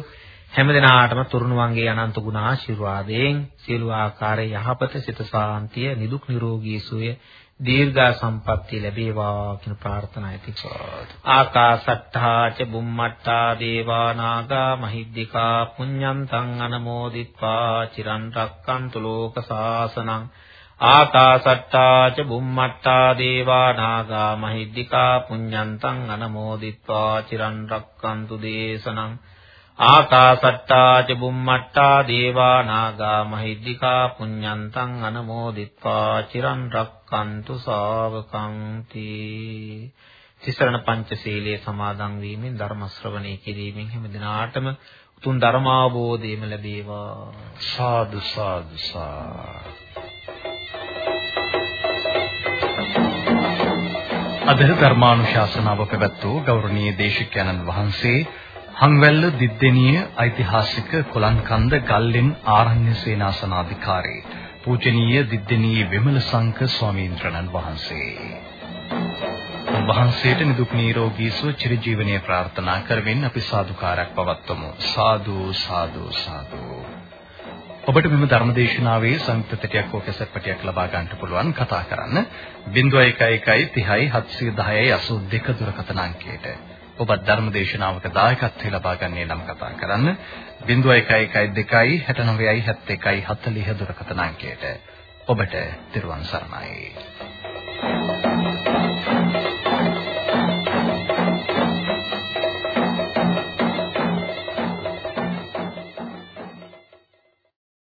හැමදිනාටම තුරුණුවන්ගේ අනන්ත ගුණ ආශිර්වාදයෙන් සියලු ආකාරයේ යහපත සිත සාන්තිය නිදුක් නිරෝගී සුවය දීර්ඝා සම්පත්තිය ලැබේවා කියන ප්‍රාර්ථනා ඇති. කරත් ආකාසට්ඨා ච බුම්මට්ඨා දේවා නාග මහිද්దికා පුඤ්ඤන්තං අනමෝදිත්වා චිරන් රැක්කන්තු ලෝක සාසනං. ආකාසට්ඨා ච බුම්මට්ඨා දේවා නාග මහිද්దికා පුඤ්ඤන්තං අනමෝදිත්වා චිරන් රැක්කන්තු දේශනං. ආකාසට්ටා ච බුම්මට්ටා දේවා නාග මහිද්దికා පුඤ්ඤන්තං අනමෝදිත්වා චිරන් රක්칸තු ශාවකං තී. තිසරණ පංචශීලයේ සමාදන් වීමෙන් ධර්ම ශ්‍රවණය කිරීමෙන් හැම දිනාටම උතුම් ධර්ම අවබෝධයම ලැබේවා. සාදු සාදු අද ධර්මානුශාසනාව පැවැත් වූ ගෞරවනීය දේශිකානන් වහන්සේ හංවැල්ල දිද්දෙනිය ඓතිහාසික කොලන්කන්ද ගල්ලෙන් ආරණ්‍ය සේනාසනාධිකාරී පූජනීය දිද්දෙනිය විමල සංක ස්වාමීන් වහන්සේ. වහන්සේට නිදුක් නිරෝගී සුව චිරජීවනයේ ප්‍රාර්ථනා කරමින් අපි සාදුකාරයක් පවත්වමු. සාදු සාදු සාදු. ඔබට මෙම ධර්මදේශනාවේ සංකෘතටයක් හෝ කැසට් පටයක් ලබා ගන්නට පුළුවන් කතා කරන්න 0111 30 710 82 දුරකථන අංකයට ඔබ ධර්ම දේශනාවක දායකත්වය ලබා ගන්නේ නම් කතා කරන්න. 0112 69 71 40 දුරකථන අංකයට ඔබට දිරුවන් සරණයි.